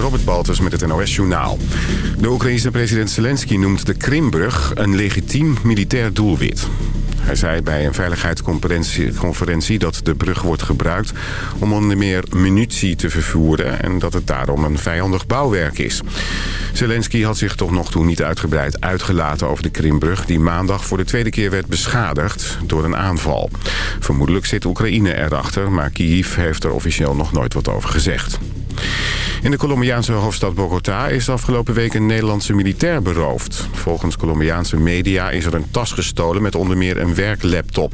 Robert Baltus met het NOS Journaal. De Oekraïense president Zelensky noemt de Krimbrug een legitiem militair doelwit. Hij zei bij een veiligheidsconferentie dat de brug wordt gebruikt... om onder meer munitie te vervoeren en dat het daarom een vijandig bouwwerk is. Zelensky had zich tot nog toe niet uitgebreid uitgelaten over de Krimbrug... die maandag voor de tweede keer werd beschadigd door een aanval. Vermoedelijk zit Oekraïne erachter, maar Kiev heeft er officieel nog nooit wat over gezegd. In de Colombiaanse hoofdstad Bogota is afgelopen week een Nederlandse militair beroofd. Volgens Colombiaanse media is er een tas gestolen met onder meer een werklaptop.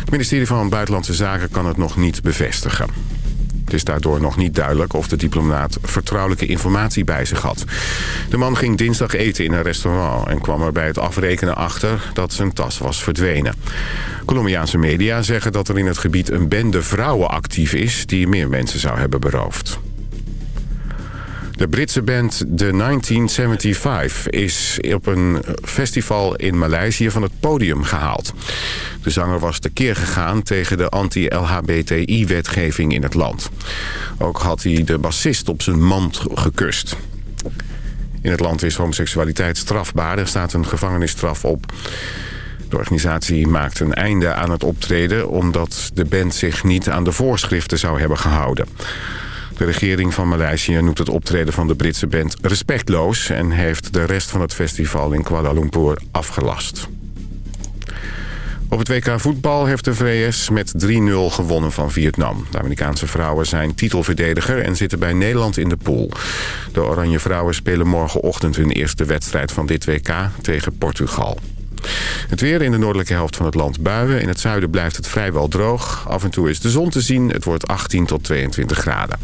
Het ministerie van Buitenlandse Zaken kan het nog niet bevestigen. Het is daardoor nog niet duidelijk of de diplomaat vertrouwelijke informatie bij zich had. De man ging dinsdag eten in een restaurant en kwam er bij het afrekenen achter dat zijn tas was verdwenen. Colombiaanse media zeggen dat er in het gebied een bende vrouwen actief is die meer mensen zou hebben beroofd. De Britse band The 1975 is op een festival in Maleisië van het podium gehaald. De zanger was tekeer gegaan tegen de anti-LHBTI-wetgeving in het land. Ook had hij de bassist op zijn mand gekust. In het land is homoseksualiteit strafbaar. Er staat een gevangenisstraf op. De organisatie maakt een einde aan het optreden... omdat de band zich niet aan de voorschriften zou hebben gehouden. De regering van Maleisië noemt het optreden van de Britse band respectloos... en heeft de rest van het festival in Kuala Lumpur afgelast. Op het WK voetbal heeft de VS met 3-0 gewonnen van Vietnam. De Amerikaanse vrouwen zijn titelverdediger en zitten bij Nederland in de pool. De Oranje vrouwen spelen morgenochtend hun eerste wedstrijd van dit WK tegen Portugal. Het weer in de noordelijke helft van het land buien. In het zuiden blijft het vrijwel droog. Af en toe is de zon te zien. Het wordt 18 tot 22 graden.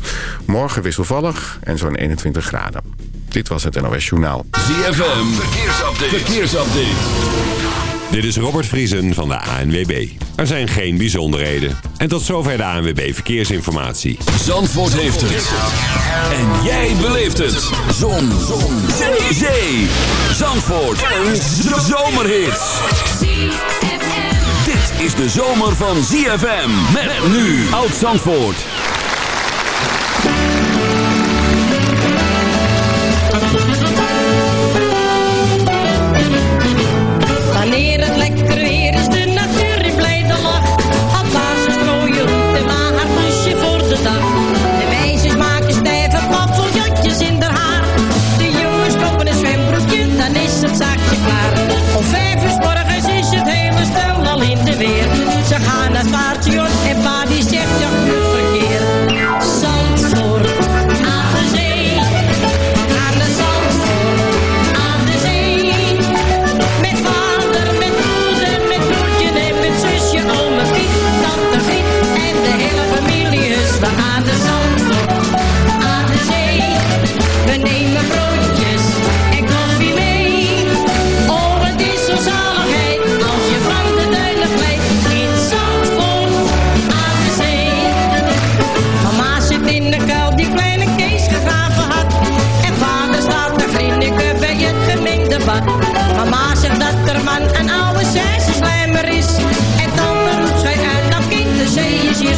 Morgen wisselvallig en zo'n 21 graden. Dit was het NOS Journaal. ZFM, verkeersupdate. verkeersupdate. Dit is Robert Vriesen van de ANWB. Er zijn geen bijzonderheden. En tot zover de ANWB Verkeersinformatie. Zandvoort heeft het. En jij beleeft het. Zon. Zon. Zee. Zandvoort. Een zomerhit. Dit is de zomer van ZFM. Met nu Oud Zandvoort.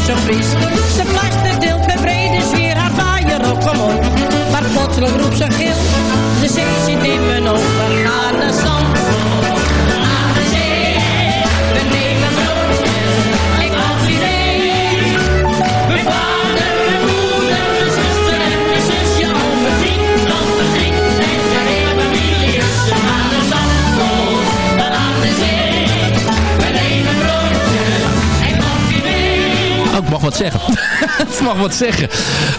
Ze plaster deelt met brede sfeer haar vaaier op omhoog. Maar plotseling roept ze gil, de zee zit in mijn ogen. Mag wat zeggen. ik mag wat zeggen.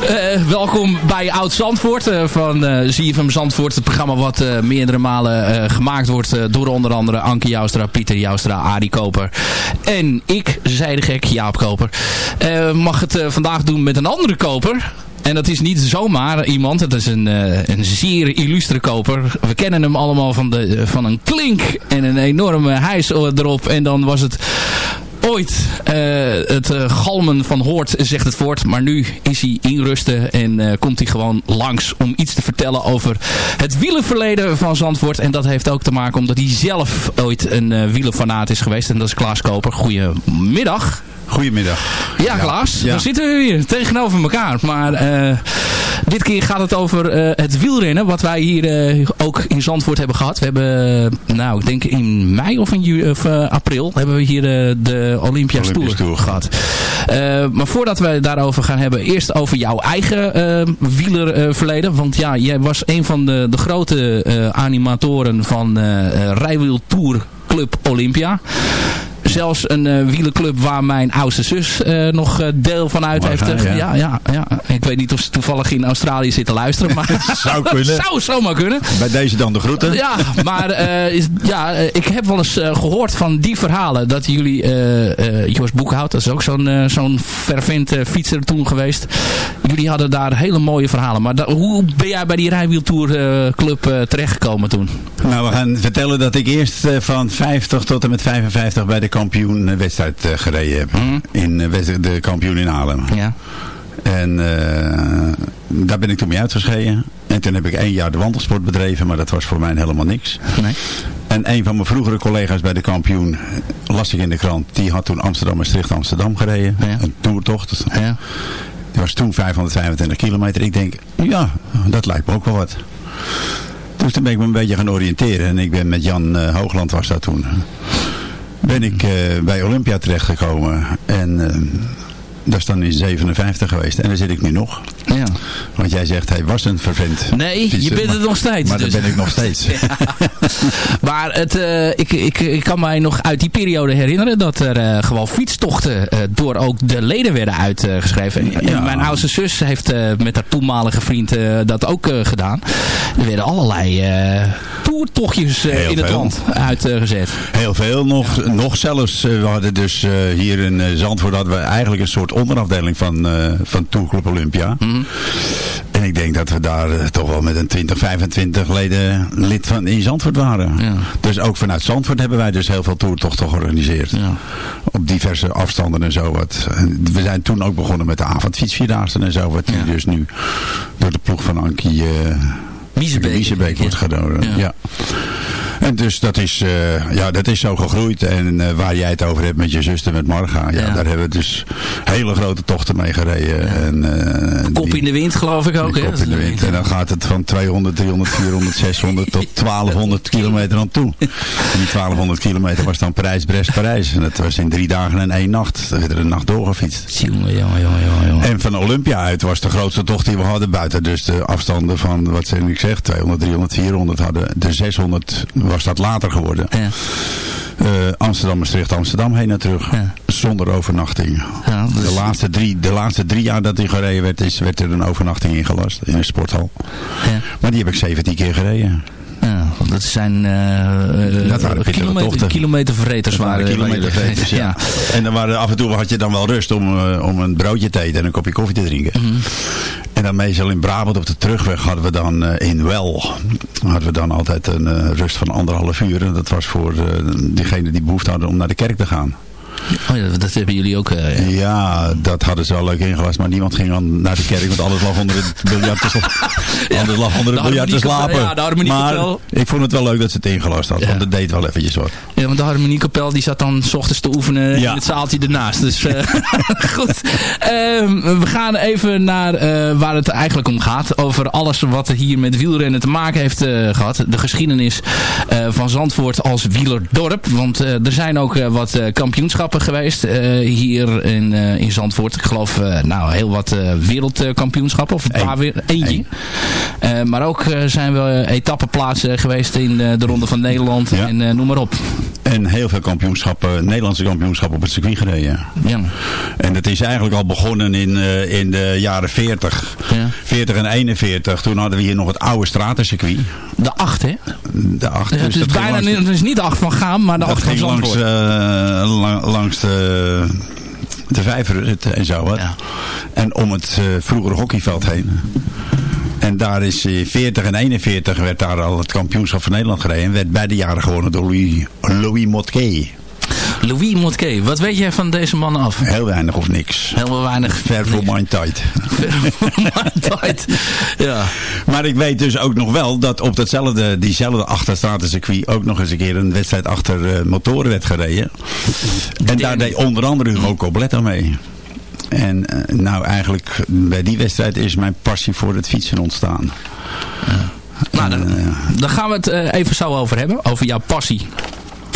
Eh, welkom bij Oud Zandvoort uh, van uh, ZFM Zandvoort. Het programma wat meerdere malen gemaakt wordt door onder andere Anke Joustra, Pieter Joustra, Arie Koper. En ik, zei de gek, Jaap Koper. mag het vandaag doen met een andere koper. En dat is niet zomaar iemand. Het is een, een zeer illustre koper. We kennen hem allemaal van, de, van een klink en een enorme hijs erop. En dan was het ooit uh, het uh, galmen van hoort zegt het voort. Maar nu is hij in rusten en uh, komt hij gewoon langs om iets te vertellen over het wielenverleden van Zandvoort. En dat heeft ook te maken omdat hij zelf ooit een wielenfanaat is geweest. En dat is Klaas Koper. Goedemiddag. Goedemiddag. Ja, Klaas. Ja. Dan zitten we weer tegenover elkaar. Maar uh, dit keer gaat het over uh, het wielrennen. Wat wij hier uh, ook in Zandvoort hebben gehad. We hebben, nou ik denk in mei of in of, april hebben we hier de Olympia Tour, Tour gehad. maar voordat we daarover gaan hebben. Eerst over jouw eigen wielerverleden. Want ja, jij was een van de, de grote animatoren van Rijwiel Tour Club Olympia zelfs een uh, wielerclub waar mijn oudste zus uh, nog uh, deel van uit heeft. Ja. ja. Ja, ja, Ik weet niet of ze toevallig in Australië zit te luisteren. Maar zou kunnen. zou zomaar kunnen. Bij deze dan de groeten. Ja, maar is, ja, ik heb wel eens gehoord van die verhalen. Dat jullie, Jos Boekhout, dat is ook zo'n zo'n fervent fietser toen geweest. Jullie hadden daar hele mooie verhalen. Maar hoe ben jij bij die rijwieltour club terechtgekomen toen? Nou, we gaan vertellen dat ik eerst van 50 tot en met 55 bij de kampioenwedstrijd uh, gereden heb. Mhm. In uh, de kampioen in Haarlem. Ja. En uh, daar ben ik toen mee uitgeschreven. En toen heb ik één jaar de wandelsport bedreven, maar dat was voor mij helemaal niks. Nee. En een van mijn vroegere collega's bij de kampioen, las ik in de krant, die had toen Amsterdam Maastricht Amsterdam gereden. Ja. Een toertocht. Ja. Die was toen 525 kilometer. Ik denk, ja, dat lijkt me ook wel wat. Dus toen ben ik me een beetje gaan oriënteren. En ik ben met Jan uh, Hoogland was dat toen ben ik uh, bij Olympia terechtgekomen. En uh, dat is dan in 57 geweest. En daar zit ik nu nog. Ja. Want jij zegt, hij was een vervent. Nee, je bent het nog steeds. Maar dus. dat ben ik nog steeds. maar het, uh, ik, ik, ik kan mij nog uit die periode herinneren dat er uh, gewoon fietstochten uh, door ook de leden werden uitgeschreven. Ja. Mijn oudste zus heeft met haar toenmalige vriend dat ook gedaan. Er werden allerlei toertochtjes in het land uitgezet. Heel veel. Nog, nog zelfs. we hadden dus hier in Zandvoort hadden we eigenlijk een soort onderafdeling van, van Tourclub Olympia. Mm en ik denk dat we daar eh, toch wel met een 20, 25 leden lid van in Zandvoort waren. Ja. Dus ook vanuit Zandvoort hebben wij dus heel veel toertochten georganiseerd. Ja. Op diverse afstanden en zo. Wat. we zijn toen ook begonnen met de avondfietsvierdaagse en zo. Wat dus nu door de ploeg van Ankie... Uh, Wiesebeek wordt gedaan. ja. En dus dat is, uh, ja, dat is zo gegroeid. En uh, waar jij het over hebt met je zuster, met Marga. Ja, Daar hebben we dus hele grote tochten mee gereden. En, uh, kop in de wind geloof ik ook. Kop in de wind. En dan gaat het van 200, 300, 400, 600 tot 1200 kilometer aan toe. En die 1200 kilometer was dan Parijs, Brest, Parijs. En dat was in drie dagen en één nacht. Er werd er een nacht doorgefietst. Jongen, jongen, jongen, jongen. En van Olympia uit was de grootste tocht die we hadden. Buiten dus de afstanden van, wat zijn ik zeg, 200, 300, 400 hadden. De 600 was dat later geworden. Ja. Uh, Amsterdam, Maastricht, Amsterdam heen en terug. Zonder overnachting. Ja, dus... de, laatste drie, de laatste drie jaar dat hij gereden werd, is, werd er een overnachting ingelast in een sporthal. Ja. Maar die heb ik 17 keer gereden. Ja, dat zijn uh, dat waren kilometer, kilometerverreters. waren kilometerverreters, ja. ja. En dan waren, af en toe had je dan wel rust om, uh, om een broodje te eten en een kopje koffie te drinken. Mm -hmm. En dan meestal in Brabant op de terugweg hadden we dan uh, in Wel hadden we dan altijd een rust van anderhalf uur. En dat was voor diegenen die behoefte hadden om naar de kerk te gaan. Oh ja, dat hebben jullie ook. Uh, ja. dat hadden ze wel leuk ingelast. Maar niemand ging dan naar de kerk. Want alles lag onder het biljart te, ja, alles lag onder het biljart te slapen. Ja, de maar ik vond het wel leuk dat ze het ingelast had. Want dat deed wel eventjes wat. Ja, want de harmoniekapel die zat dan s ochtends te oefenen in het zaaltje ernaast. Dus uh, goed. Uh, we gaan even naar uh, waar het eigenlijk om gaat. Over alles wat hier met wielrennen te maken heeft gehad. De geschiedenis van Zandvoort als wielerdorp. Want er zijn ook wat kampioenschappen geweest uh, hier in, uh, in Zandvoort. Ik geloof uh, nou, heel wat wereldkampioenschappen. Of een paar weer, eentje. maar ook zijn we etappeplaatsen geweest in de Ronde van Nederland. Ja. En noem maar op. En heel veel kampioenschappen, Nederlandse kampioenschappen op het circuit gereden. Ja. En dat is eigenlijk al begonnen in, in de jaren 40. Ja. 40 en 41. Toen hadden we hier nog het oude stratencircuit. De 8 hè? De 8. Ja, dus het, is bijna, langs, het is niet de 8 van Gaam, maar de 8 van Zandvoort. Langs, langs de, de vijver en zo. Wat. Ja. En om het uh, vroegere hockeyveld heen. En daar is in 40 en 41 werd daar al het kampioenschap van Nederland gereden. En werd beide jaren gewonnen door Louis, Louis Motke. Louis Motke, wat weet jij van deze man af? Heel weinig of niks. Heel weinig. Ver voor mijn tijd. Ver voor mijn tijd, ja. Maar ik weet dus ook nog wel dat op datzelfde, diezelfde achterstratencircuit ook nog eens een keer een wedstrijd achter uh, motoren werd gereden. En daar deed onder andere Hugo Coblet aan mee. En uh, nou eigenlijk bij die wedstrijd is mijn passie voor het fietsen ontstaan. Ja. Nou, dan, dan, gaan we het even zo over hebben. Over jouw passie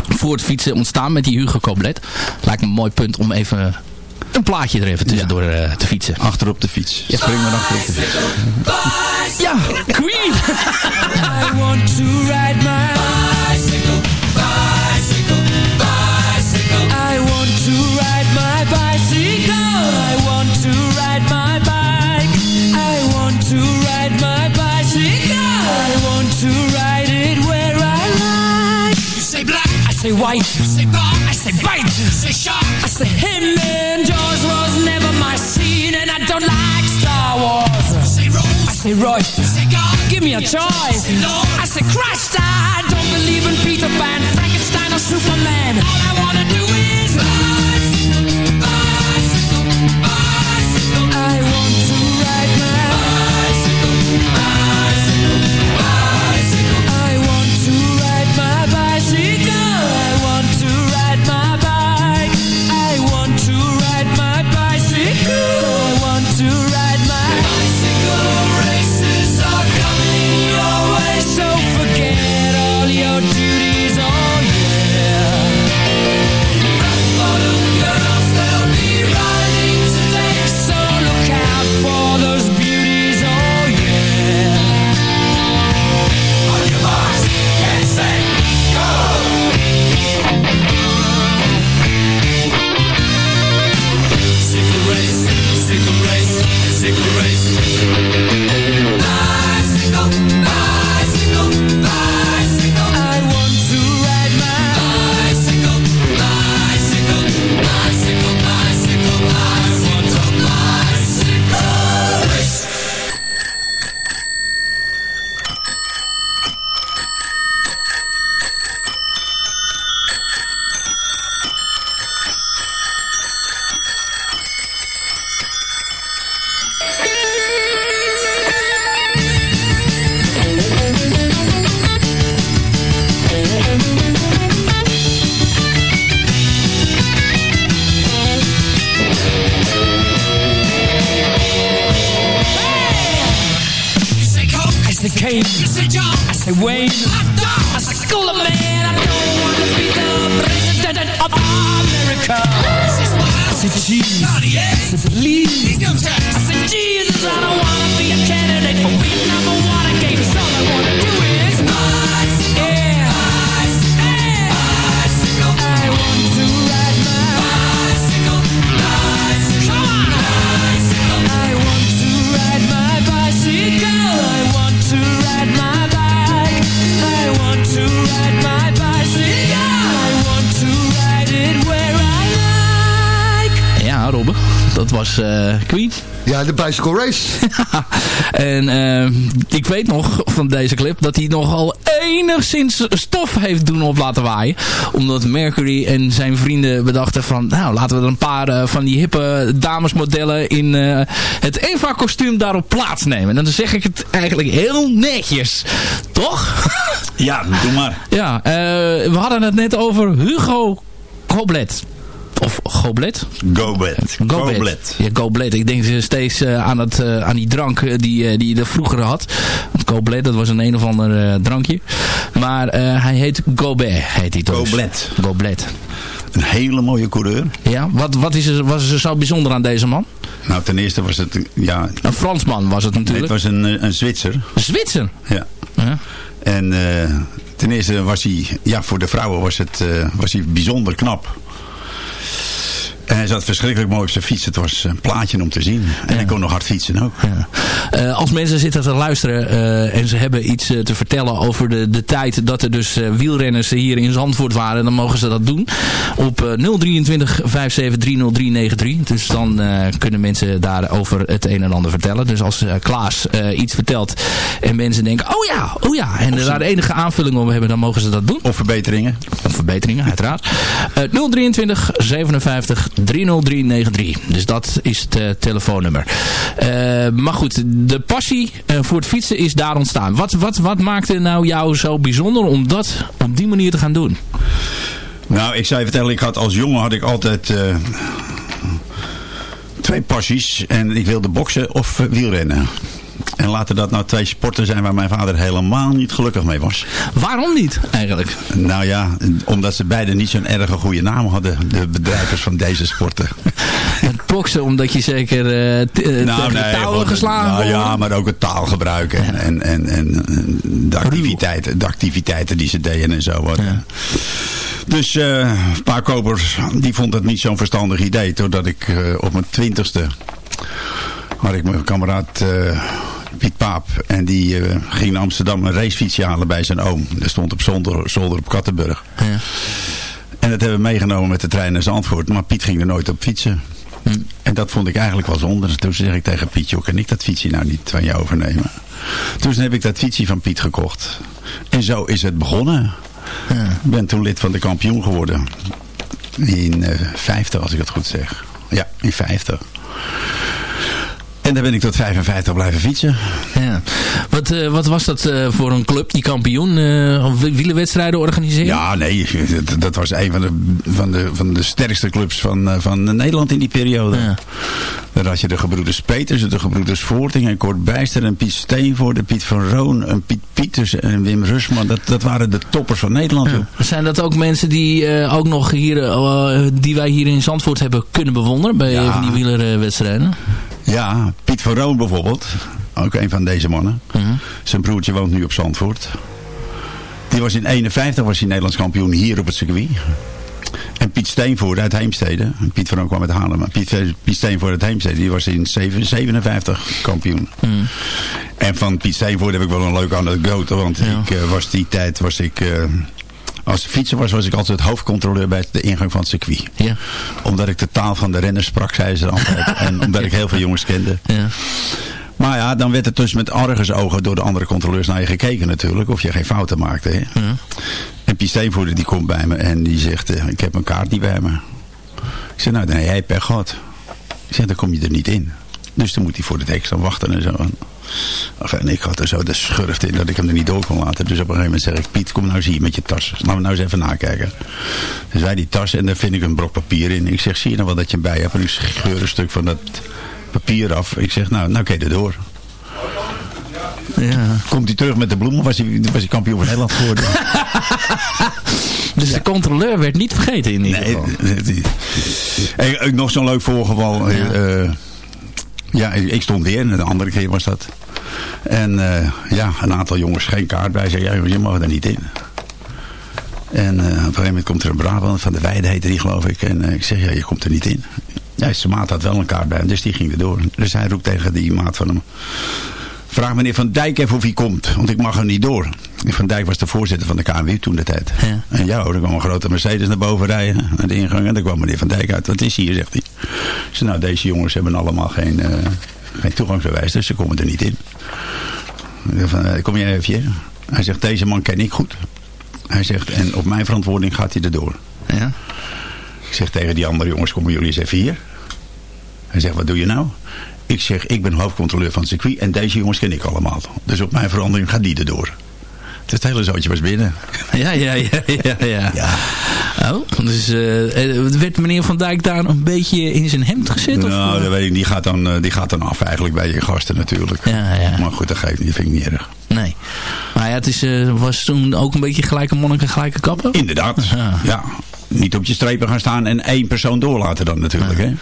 voor het fietsen ontstaan met die Hugo Coblet. Lijkt me een mooi punt om even een plaatje er even tussendoor ja. uh, te fietsen. Achter op de fiets. Ja. Spring maar achter op de fiets. Ja, Queen! I want to ride my bicycle, bicycle, say white. You say bar, I say bite. You say shark, I say him. And Jaws was never my scene, and I don't like Star Wars. You say Rose, I say Royce. You say God, give me a choice. You say Lord, I say Christ. I don't believe in Peter Pan, Frankenstein, or Superman. All I wanna do is Ja, Robbe. Dat was uh, Queen. Ja, de Bicycle Race. en uh, ik weet nog van deze clip dat hij nogal enigszins stof heeft doen op laten waaien. Omdat Mercury en zijn vrienden bedachten van... nou, laten we er een paar uh, van die hippe damesmodellen in uh, het Eva-kostuum daarop plaatsnemen. En dan zeg ik het eigenlijk heel netjes. Toch? Ja, doe maar. Ja, we hadden het net over Hugo Koblet. Of Goblet? Goblet. Goblet. Ja, Goblet. Ik denk steeds uh, aan, het, uh, aan die drank uh, die, die je er vroeger had. Want Goblet, dat was een een of ander drankje. Maar hij heet Gobet, heet hij toch? Goblet. Goblet. Een hele mooie coureur. Ja, wat, wat is er, was er zo bijzonder aan deze man? Nou, ten eerste was het... Ja, een Fransman was het natuurlijk. Nee, het was een, een Zwitser. Een Zwitser? Ja. ja. En ten eerste was hij... Ja, voor de vrouwen was, het, was hij bijzonder knap. En hij zat verschrikkelijk mooi op zijn fiets. Het was een plaatje om te zien. En hij kon nog hard fietsen ook. Ja. Uh, als mensen zitten te luisteren uh, en ze hebben iets uh, te vertellen over de, de tijd dat er dus wielrenners hier in Zandvoort waren, dan mogen ze dat doen op 023 5730393. Dus dan kunnen mensen daarover het een en ander vertellen. Dus als Klaas iets vertelt en mensen denken, oh ja, oh ja, en daar enige aanvulling op hebben, dan mogen ze dat doen. Of verbeteringen. Of verbeteringen, uiteraard. 023 57 30393. Dus dat is het uh, telefoonnummer. Uh, maar goed, de passie uh, voor het fietsen is daar ontstaan. Wat, wat, wat maakte nou jou zo bijzonder om dat op die manier te gaan doen? Nou, ik je vertellen, ik had als jongen had ik altijd twee passies. En ik wilde boksen of wielrennen. En laten dat nou twee sporten zijn waar mijn vader helemaal niet gelukkig mee was. Waarom niet eigenlijk? Nou ja, omdat ze beiden niet zo'n erg goede naam hadden. De bedrijvers van deze sporten. Het boksen omdat je zeker uh, nou, nee, touwen geslagen nou, Ja, maar ook het taalgebruik en, en, en, en, de, activiteiten, de activiteiten die ze deden en zo. Ja. Dus uh, een paar kopers, die vond het niet zo'n verstandig idee. Doordat ik uh, op mijn twintigste had ik mijn kameraad uh, Piet Paap. En die uh, ging naar Amsterdam een racefietsje halen bij zijn oom. Dat stond op zolder, zolder op Kattenburg. Ja. En dat hebben we meegenomen met de trein naar Zandvoort. Maar Piet ging er nooit op fietsen. Hm. En dat vond ik eigenlijk wel zonde. Dus toen zeg ik tegen Piet, joh, kan ik dat fietsje nou niet van jou overnemen? Toen heb ik dat fietsje van Piet gekocht. En zo is het begonnen. Ja. Ik ben toen lid van de kampioen geworden. In uh, 50, als ik het goed zeg. Ja, in 50. En daar ben ik tot 55 blijven fietsen. Ja. Wat, uh, wat was dat uh, voor een club, die kampioen? Uh, wielenwedstrijden organiseren? Ja, nee. Dat, dat, was een van de, van de, van de sterkste clubs van, van Nederland in die periode. Ja. Daar had je de gebroeders Peters, de gebroeders Voorting en Kort Bijster en Piet Steenvoort en Piet van Roon en Piet Pieters en Wim Rusman. Dat, dat waren de toppers van Nederland. Ja. Zijn dat ook mensen die ook nog hier, die wij hier in Zandvoort hebben kunnen bewonderen bij ja. van die wielerwedstrijden? Ja, Piet van Roon bijvoorbeeld. Ook een van deze mannen. Mhm. Zijn broertje woont nu op Zandvoort. Die was in 51 was hij Nederlands kampioen hier op het circuit. En Piet Steenvoort uit Heemstede. Piet van Roon kwam uit Haarlem. Maar Piet, Piet Steenvoort uit Heemstede. Die was in 57 kampioen. Mhm. En van Piet Steenvoort heb ik wel een leuke anekdote. Want ik uh, was die tijd was ik... Als fietser was, was ik altijd hoofdcontroleur bij de ingang van het circuit. Ja. Omdat ik de taal van de renners sprak, zei ze altijd. en omdat ik heel veel jongens kende. Ja. Maar ja, dan werd er dus met argusogen door de andere controleurs naar je gekeken natuurlijk. Of je geen fouten maakte. Hè? Ja. En Piet Steenvoerder die komt bij me en die zegt, uh, ik heb mijn kaart niet bij me. Ik zeg, nou, dan heb jij pech gehad. Ik zeg, dan kom je er niet in. Dus dan moet hij voor de dek staan wachten en zo. En ik had er zo de schurft in dat ik hem er niet door kon laten. Dus op een gegeven moment zeg ik, Piet, kom nou eens hier met je tas. Laten we nou eens even nakijken. Dus wij die tas en daar vind ik een brok papier in. Ik zeg, zie je nou wel dat je bij hebt? En ik scheur een stuk van dat papier af. Ik zeg, nou, nou je er door. Ja. Komt hij terug met de bloemen, was hij, was hij kampioen van Nederland geworden. dus de controleur werd niet vergeten in ieder geval. Nee, en, nog zo'n leuk voorgeval. Ja. Uh, ja, ik stond weer. De andere keer was dat. En uh, ja, een aantal jongens geen kaart bij. Zei, ja, je mag er niet in. En uh, op een gegeven moment komt er een Brabant, van de Weide heette die geloof ik. En uh, ik zeg, ja, je komt er niet in. Ja, zijn maat had wel een kaart bij hem, dus die ging er door. Dus hij roept tegen die maat van hem. Vraag meneer Van Dijk even of hij komt, want ik mag er niet door. Van Dijk was de voorzitter van de KNW toen de tijd. Ja. En ja, er kwam een grote Mercedes naar boven rijden, naar de ingang. En daar kwam meneer Van Dijk uit. Wat is hier, zegt hij. Ze nou, deze jongens hebben allemaal geen, uh, geen toegangsbewijs, dus ze komen er niet in. Van, uh, kom jij even hier? Hij zegt, deze man ken ik goed. Hij zegt, en op mijn verantwoording gaat hij erdoor. Ja. Ik zeg tegen die andere jongens, komen jullie eens even hier. Hij zegt, wat doe je nou? Ik zeg, ik ben hoofdcontroleur van het circuit en deze jongens ken ik allemaal. Dus op mijn verandering gaat die erdoor. Het hele zootje was binnen. Ja, ja, ja, ja. ja. ja. Oh, dus uh, werd meneer Van Dijk daar een beetje in zijn hemd gezet? Nou, of? dat weet ik, die gaat, dan, die gaat dan af eigenlijk bij je gasten natuurlijk. Ja, ja. Maar goed, dat geeft niet, dat vind ik niet erg. Nee. Maar ja, het is, uh, was toen ook een beetje gelijke monniken, gelijke kappen? Inderdaad, ja. ja niet op je strepen gaan staan en één persoon doorlaten dan natuurlijk. Hè?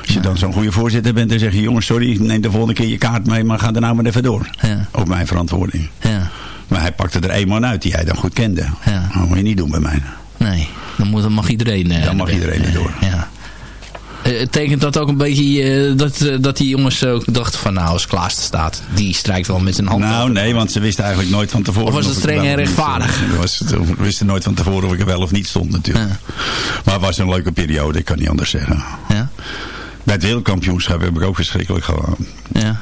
Als je dan zo'n goede voorzitter bent, dan zeg je... jongens, sorry, neem de volgende keer je kaart mee... maar ga daarna maar even door. Ja. Op mijn verantwoording. Ja. Maar hij pakte er één man uit die hij dan goed kende. Dat moet je niet doen bij mij. Nee, dan, moet, dan mag iedereen... Uh, dan mag iedereen er door. Ja. Het tekent dat ook een beetje dat, dat die jongens ook dachten van nou als Klaas er staat, die strijkt wel met zijn hand. Nou nee, want ze wisten eigenlijk nooit van tevoren. Of was het streng en rechtvaardig? Ze wisten nooit van tevoren of ik er wel of niet stond natuurlijk. Maar het was een leuke periode, ik kan niet anders zeggen. Ja. Bij het wereldkampioenschap heb ik ook verschrikkelijk gedaan. Ja.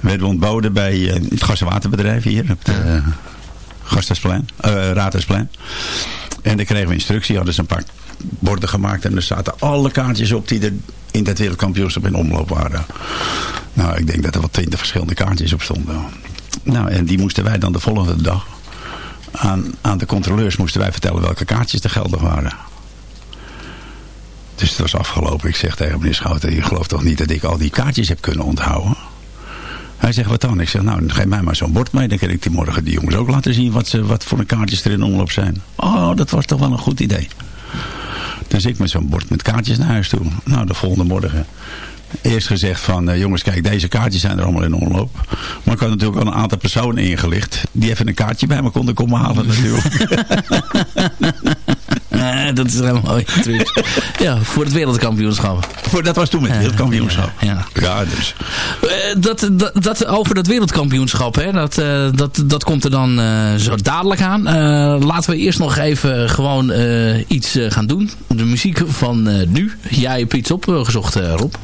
Werden we ontboden bij het gas- en waterbedrijf hier op de ja. Uh, En dan kregen we instructie, hadden ze een paar borden gemaakt en er zaten alle kaartjes op die er in dat wereldkampioenschap in omloop waren. Nou, ik denk dat er wel twintig verschillende kaartjes op stonden. Nou, en die moesten wij dan de volgende dag aan, aan de controleurs moesten wij vertellen welke kaartjes er geldig waren. Dus het was afgelopen. Ik zeg tegen meneer Schouten, je gelooft toch niet dat ik al die kaartjes heb kunnen onthouden? Hij zegt, wat dan? Ik zeg, nou, geef mij maar zo'n bord mee. Dan kan ik die morgen die jongens ook laten zien wat, ze, wat voor een kaartjes er in omloop zijn. Oh, dat was toch wel een goed idee. Dus ik met zo'n bord met kaartjes naar huis toe. Nou, de volgende morgen eerst gezegd van... Uh, jongens, kijk, deze kaartjes zijn er allemaal in omloop. Maar ik had natuurlijk al een aantal personen ingelicht... die even een kaartje bij me konden komen halen natuurlijk. dat is helemaal mooi. ja, voor het wereldkampioenschap. Voor, dat was toen met het wereldkampioenschap. Ja, ja. dus. Uh, dat, dat, dat, over dat wereldkampioenschap, hè, dat, uh, dat, dat komt er dan uh, zo dadelijk aan. laten we eerst nog even gewoon iets gaan doen. De muziek van nu. Jij hebt iets opgezocht, Rob.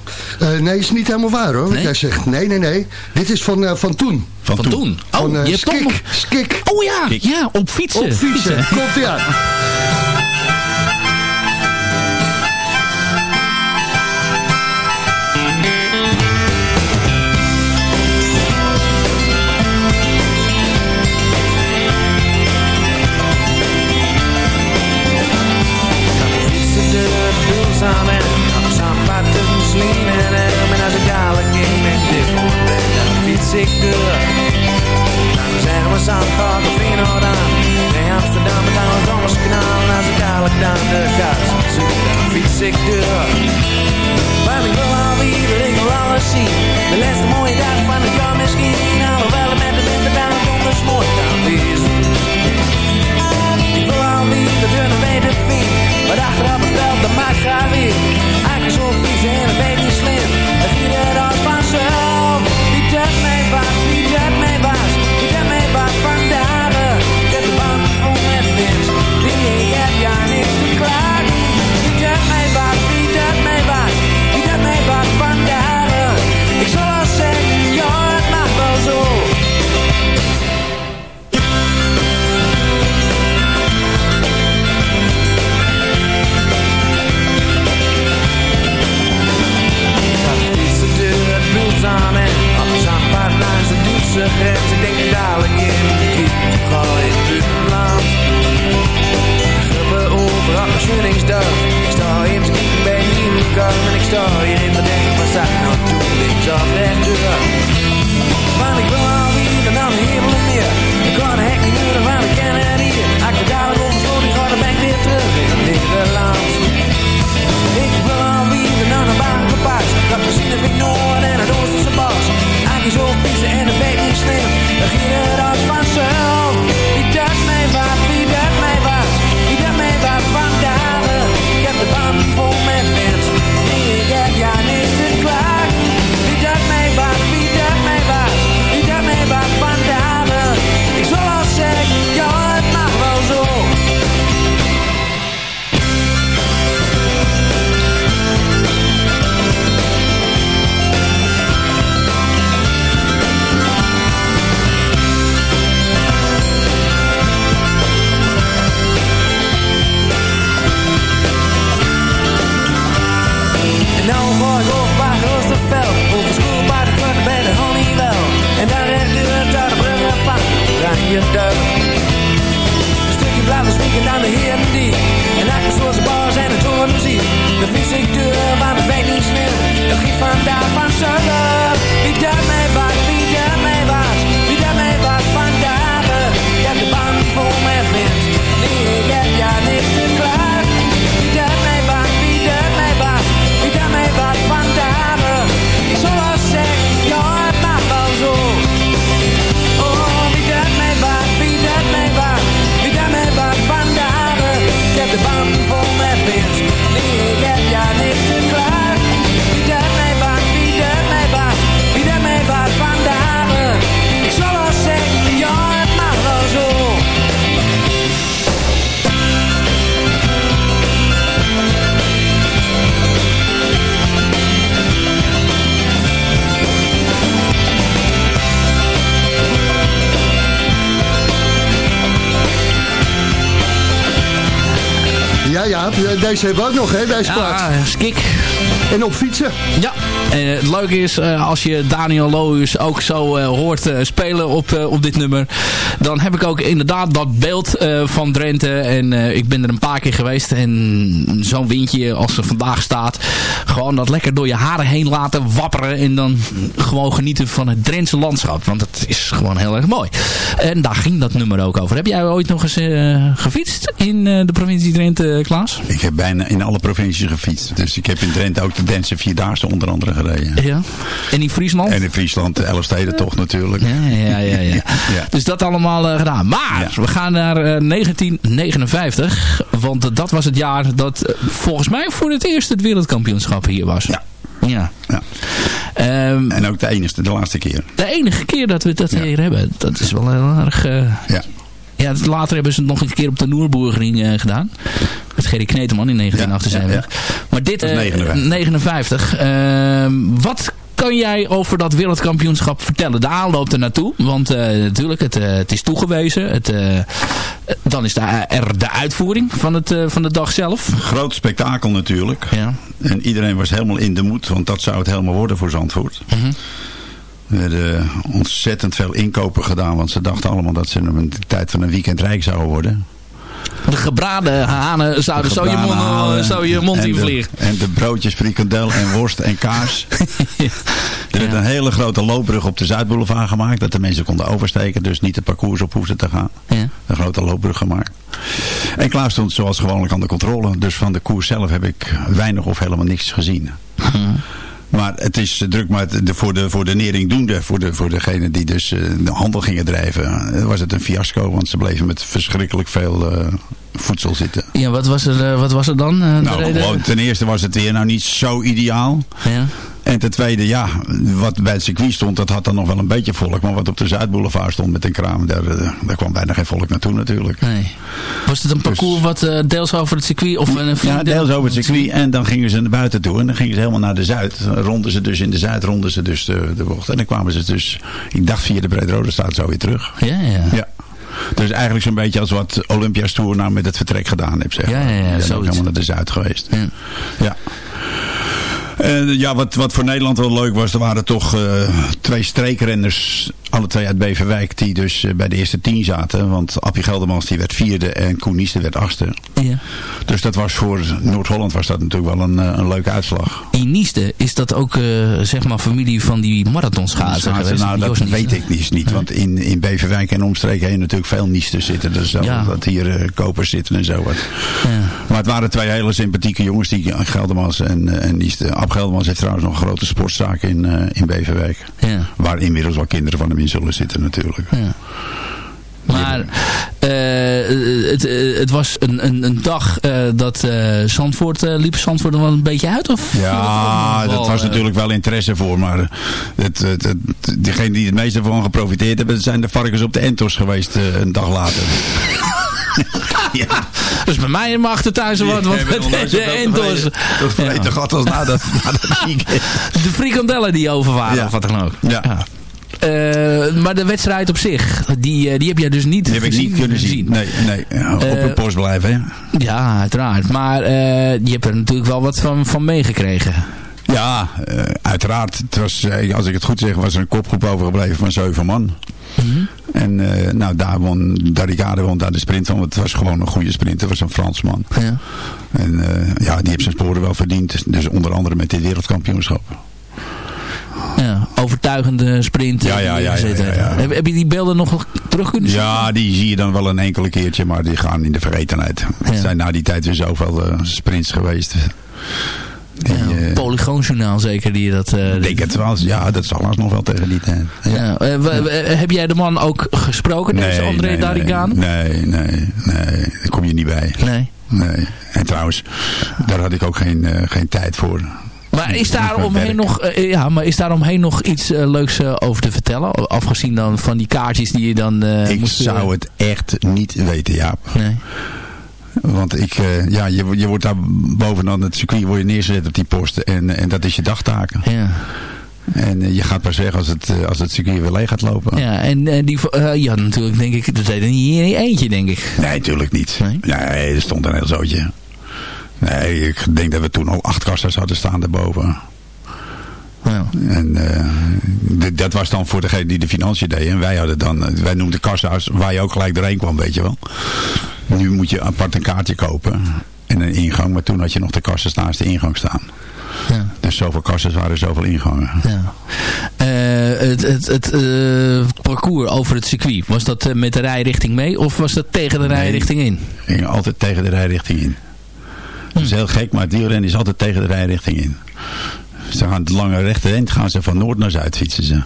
nee, is niet helemaal waar hoor. Nee? Jij zegt nee, nee, nee. Dit is van, van toen. Van, van toen. toen. Oh, van, je hebt skik, skik. Oh ja, ja, op fietsen. Op fietsen. Komt ja. De kaart. Zoek Dan fiets ik door Maar ik wil alweer, ik wil alles zien. De laatste mooie dag van het jaar misschien Alhoewel het met de winter dan anders mooi kan wezen. Ik wil alweer de deur naar beneden vinden. Maar achteraf het veld, dat maakt graag weer. Deze hebben we ook nog, hè, deze plaats. Ja, skik. En op fietsen. Ja, en het leuke is, als je Daniel Lohuis ook zo hoort spelen op, op dit nummer, dan heb ik ook inderdaad dat beeld van Drenthe. En ik ben er een paar keer geweest. En zo'n windje als er vandaag staat, gewoon dat lekker door je haren heen laten wapperen. En dan gewoon genieten van het Drentse landschap. Want het is gewoon heel erg mooi. En daar ging dat nummer ook over. Heb jij ooit nog eens gefietst in de provincie Drenthe, Klaas? Ik heb bijna in alle provincies gefietst. Dus ik heb in Drenthe ook de Dentse Vierdaagse onder andere gereden. Ja. En in Friesland? En in Friesland de Elfsteden toch natuurlijk. Ja, ja, ja. ja. ja. Dus dat allemaal uh, gedaan. Maar we gaan naar uh, 1959. Want dat was het jaar dat uh, volgens mij voor het eerst het wereldkampioenschap hier was. Ja. Ja. ja. Um, en ook de enige, de laatste keer. De enige keer dat we dat ja. hier hebben. Dat is wel heel erg... Uh, ja. Ja, later hebben ze het nog een keer op de Noerburgering uh, gedaan. Met Gerry Kneteman in 1978. Ja, ja, Maar dit... Uh, 59. 59. Uh, wat kan jij over dat wereldkampioenschap vertellen? De aanloop er naartoe. Want uh, natuurlijk, het, uh, het is toegewezen. Het, uh, dan is daar er de uitvoering van, het, van de dag zelf. Groot spektakel natuurlijk. Ja. En iedereen was helemaal in de moed. Want dat zou het helemaal worden voor Zandvoort. Mm -hmm. We hebben ontzettend veel inkopen gedaan. Want ze dachten allemaal dat ze in de tijd van een weekend rijk zouden worden. De gebraden hanen zouden zo je mond, zo je mond in vliegen. En de broodjes, frikandel en worst en kaas. Er werd een hele grote loopbrug op de Zuidboulevard gemaakt. Dat de mensen konden oversteken. Dus niet het parcours op hoefden te gaan. Ja. Een grote loopbrug gemaakt. En Klaas stond zoals gewoonlijk aan de controle. Dus van de koers zelf heb ik weinig of helemaal niks gezien. Hmm. Maar het is druk, maar de, voor, de, voor de neringdoende, voor, de, voor degene die dus uh, de handel gingen drijven, was het een fiasco. Want ze bleven met verschrikkelijk veel uh, voedsel zitten. Ja, wat was er, wat was er dan? nou, gewoon, ten eerste was het weer nou niet zo ideaal. Ja. En ten tweede, ja, wat bij het circuit stond, dat had dan nog wel een beetje volk. Maar wat op de Zuidboulevard stond met een kraam, daar, daar kwam bijna geen volk naartoe natuurlijk. Nee. Was het een parcours dus, wat uh, deels over het circuit? Of een ja, deels over het circuit. En dan gingen ze naar buiten toe. En dan gingen ze helemaal naar de Zuid. Dan ronden ze dus in de Zuid, ronden ze dus de, de bocht. En dan kwamen ze dus, ik dacht via de Breed-Rode Straat zo weer terug. Ja, ja. ja. Dus eigenlijk zo'n beetje als wat Olympia's Tour nou met het vertrek gedaan heeft. Zeg maar. Ja, ja, ja. Ook helemaal naar de Zuid geweest. Ja. ja. Uh, ja, wat, wat voor Nederland wel leuk was, er waren toch uh, twee streekrenners, alle twee uit Beverwijk, die dus uh, bij de eerste tien zaten. Want Appie Geldermans die werd vierde en Koen Nieste werd achtste. Ja. Dus dat was voor Noord-Holland was dat natuurlijk wel een, een leuke uitslag. In Nieste, is dat ook zeg maar familie van die marathonschaatsen geweest? Nou, dat weet ik niet, niet. Want in, in Beverwijk en omstreken je natuurlijk veel Nieste zitten. Dus ja. dat hier kopers zitten en zo. Wat. Ja. Maar het waren twee hele sympathieke jongens, die Geldermans en, en Nieste. Ab Geldermans heeft trouwens nog een grote sportzaak in, uh, in Beverwijk. Ja. Waar inmiddels wel kinderen van hem in zullen zitten natuurlijk. Ja. Maar uh, het, uh, het was een, een, een dag uh, dat Zandvoort liep Zandvoort er wel een beetje uit? Of ja, dat was natuurlijk wel interesse voor. Maar het, het, het, degene die het meeste van geprofiteerd hebben, zijn de varkens op de Entos geweest een dag later. ja. Dus bij mij in mijn achtertuin wat. Want de, de Entos. Dat vreet toch altijd als na dat, na dat weekend. De frikandellen die over waren. Ja. Of wat dan ook. Ja. ja. Uh, maar de wedstrijd op zich, die, uh, die heb jij dus niet die heb gezien, ik niet kunnen zien. Nee, nee. Op een post blijven, hè? Ja, uiteraard. Maar je hebt er natuurlijk wel wat van, van meegekregen. Ja, uiteraard. Het was, als ik het goed zeg, was er een kopgroep overgebleven van zeven man. Mm -hmm. En uh, nou, daar won Darigade won daar de sprint van. Want het was gewoon een goede sprint. Het was een Fransman. Ja. En ja, die heeft zijn sporen wel verdiend. Dus onder andere met dit wereldkampioenschap. Ja, overtuigende sprint. Ja, ja, ja, ja. Heb, heb, je die beelden nog terug kunnen zien? Ja, die zie je dan wel een enkele keertje. Maar die gaan in de vergetenheid. Er zijn na die tijd weer zoveel sprints geweest. Die, ja, uh, Polygoonjournaal zeker die dat... Uh, ik denk het wel. Ja, dat zal nog wel tegen die tijd. Ja. Heb jij de man ook gesproken, nee, deze André nee, Darrigan? Nee, nee, nee, nee. Daar kom je niet bij. Nee. Nee. En trouwens, daar had ik ook geen, geen tijd voor. Maar is daar omheen nog, uh, ja, maar is daar omheen nog iets uh, leuks uh, over te vertellen? Afgezien dan van die kaartjes die je dan ik moest... zou het echt niet weten, Jaap. Nee. Want ik, ja, je, je wordt daar bovenaan het circuit word je neergezet op die posten. En, en dat is je dagtaken. Ja. En je gaat pas weg als het, als het circuit weer leeg gaat lopen. Ja, en die, ja, natuurlijk denk ik, dat deed er niet eentje, denk ik. Nee, natuurlijk niet. Nee, nee er stond een heel zootje. Nee, ik denk dat we toen al acht kassas hadden staan daarboven. Ja. En uh, dat was dan voor degene die de financiën deed. En wij hadden dan, wij noemden kassa's waar je ook gelijk doorheen kwam, weet je wel. Nu moet je apart een kaartje kopen en een ingang. Maar toen had je nog de kassas naast de ingang staan. Ja. Dus zoveel kassas waren zoveel ingangen. Ja. Uh, het het, het uh, parcours over het circuit, was dat met de rijrichting mee of was dat tegen de rijrichting in? Ging altijd tegen de rijrichting in. Dat is heel gek, maar het wielrennen is altijd tegen de rijrichting in. Ze gaan het lange rechte eind gaan ze van noord naar zuid fietsen ze.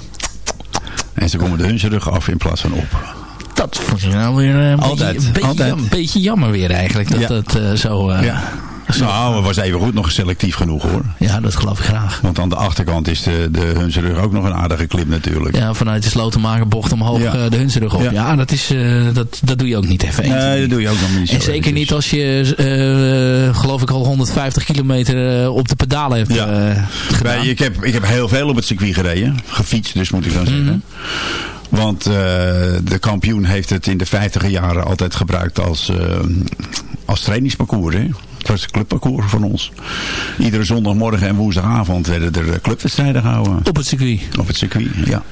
En ze komen de hun rug af in plaats van op. Dat vond je nou weer een, altijd, beetje, een, beetje, een beetje jammer weer eigenlijk. Dat ja. dat uh, zo... Uh, ja. Nou, het was even goed nog selectief genoeg hoor. Ja, dat geloof ik graag. Want aan de achterkant is de, de Hunserug ook nog een aardige clip natuurlijk. Ja, vanuit de Slotenmakerbocht omhoog ja. Eh, de Hunserug op. Ja, ja dat, is, uh, dat, dat doe je ook niet even. Nee, dat doe je ook nog niet zo En zeker niet als je, uh, geloof ik, al 150 kilometer op de pedalen hebt ja. gedaan. ik, heb, ik heb heel veel op het circuit gereden. Gefietst dus moet ik dan zeggen. Mm -hmm. Want uh, de kampioen heeft het in de 50 jaren altijd gebruikt als, uh, als trainingsparcours. Hè? Het was een clubparcours van ons. Iedere zondagmorgen en woensdagavond werden er clubwedstrijden gehouden. Op het circuit? Op het circuit, ja.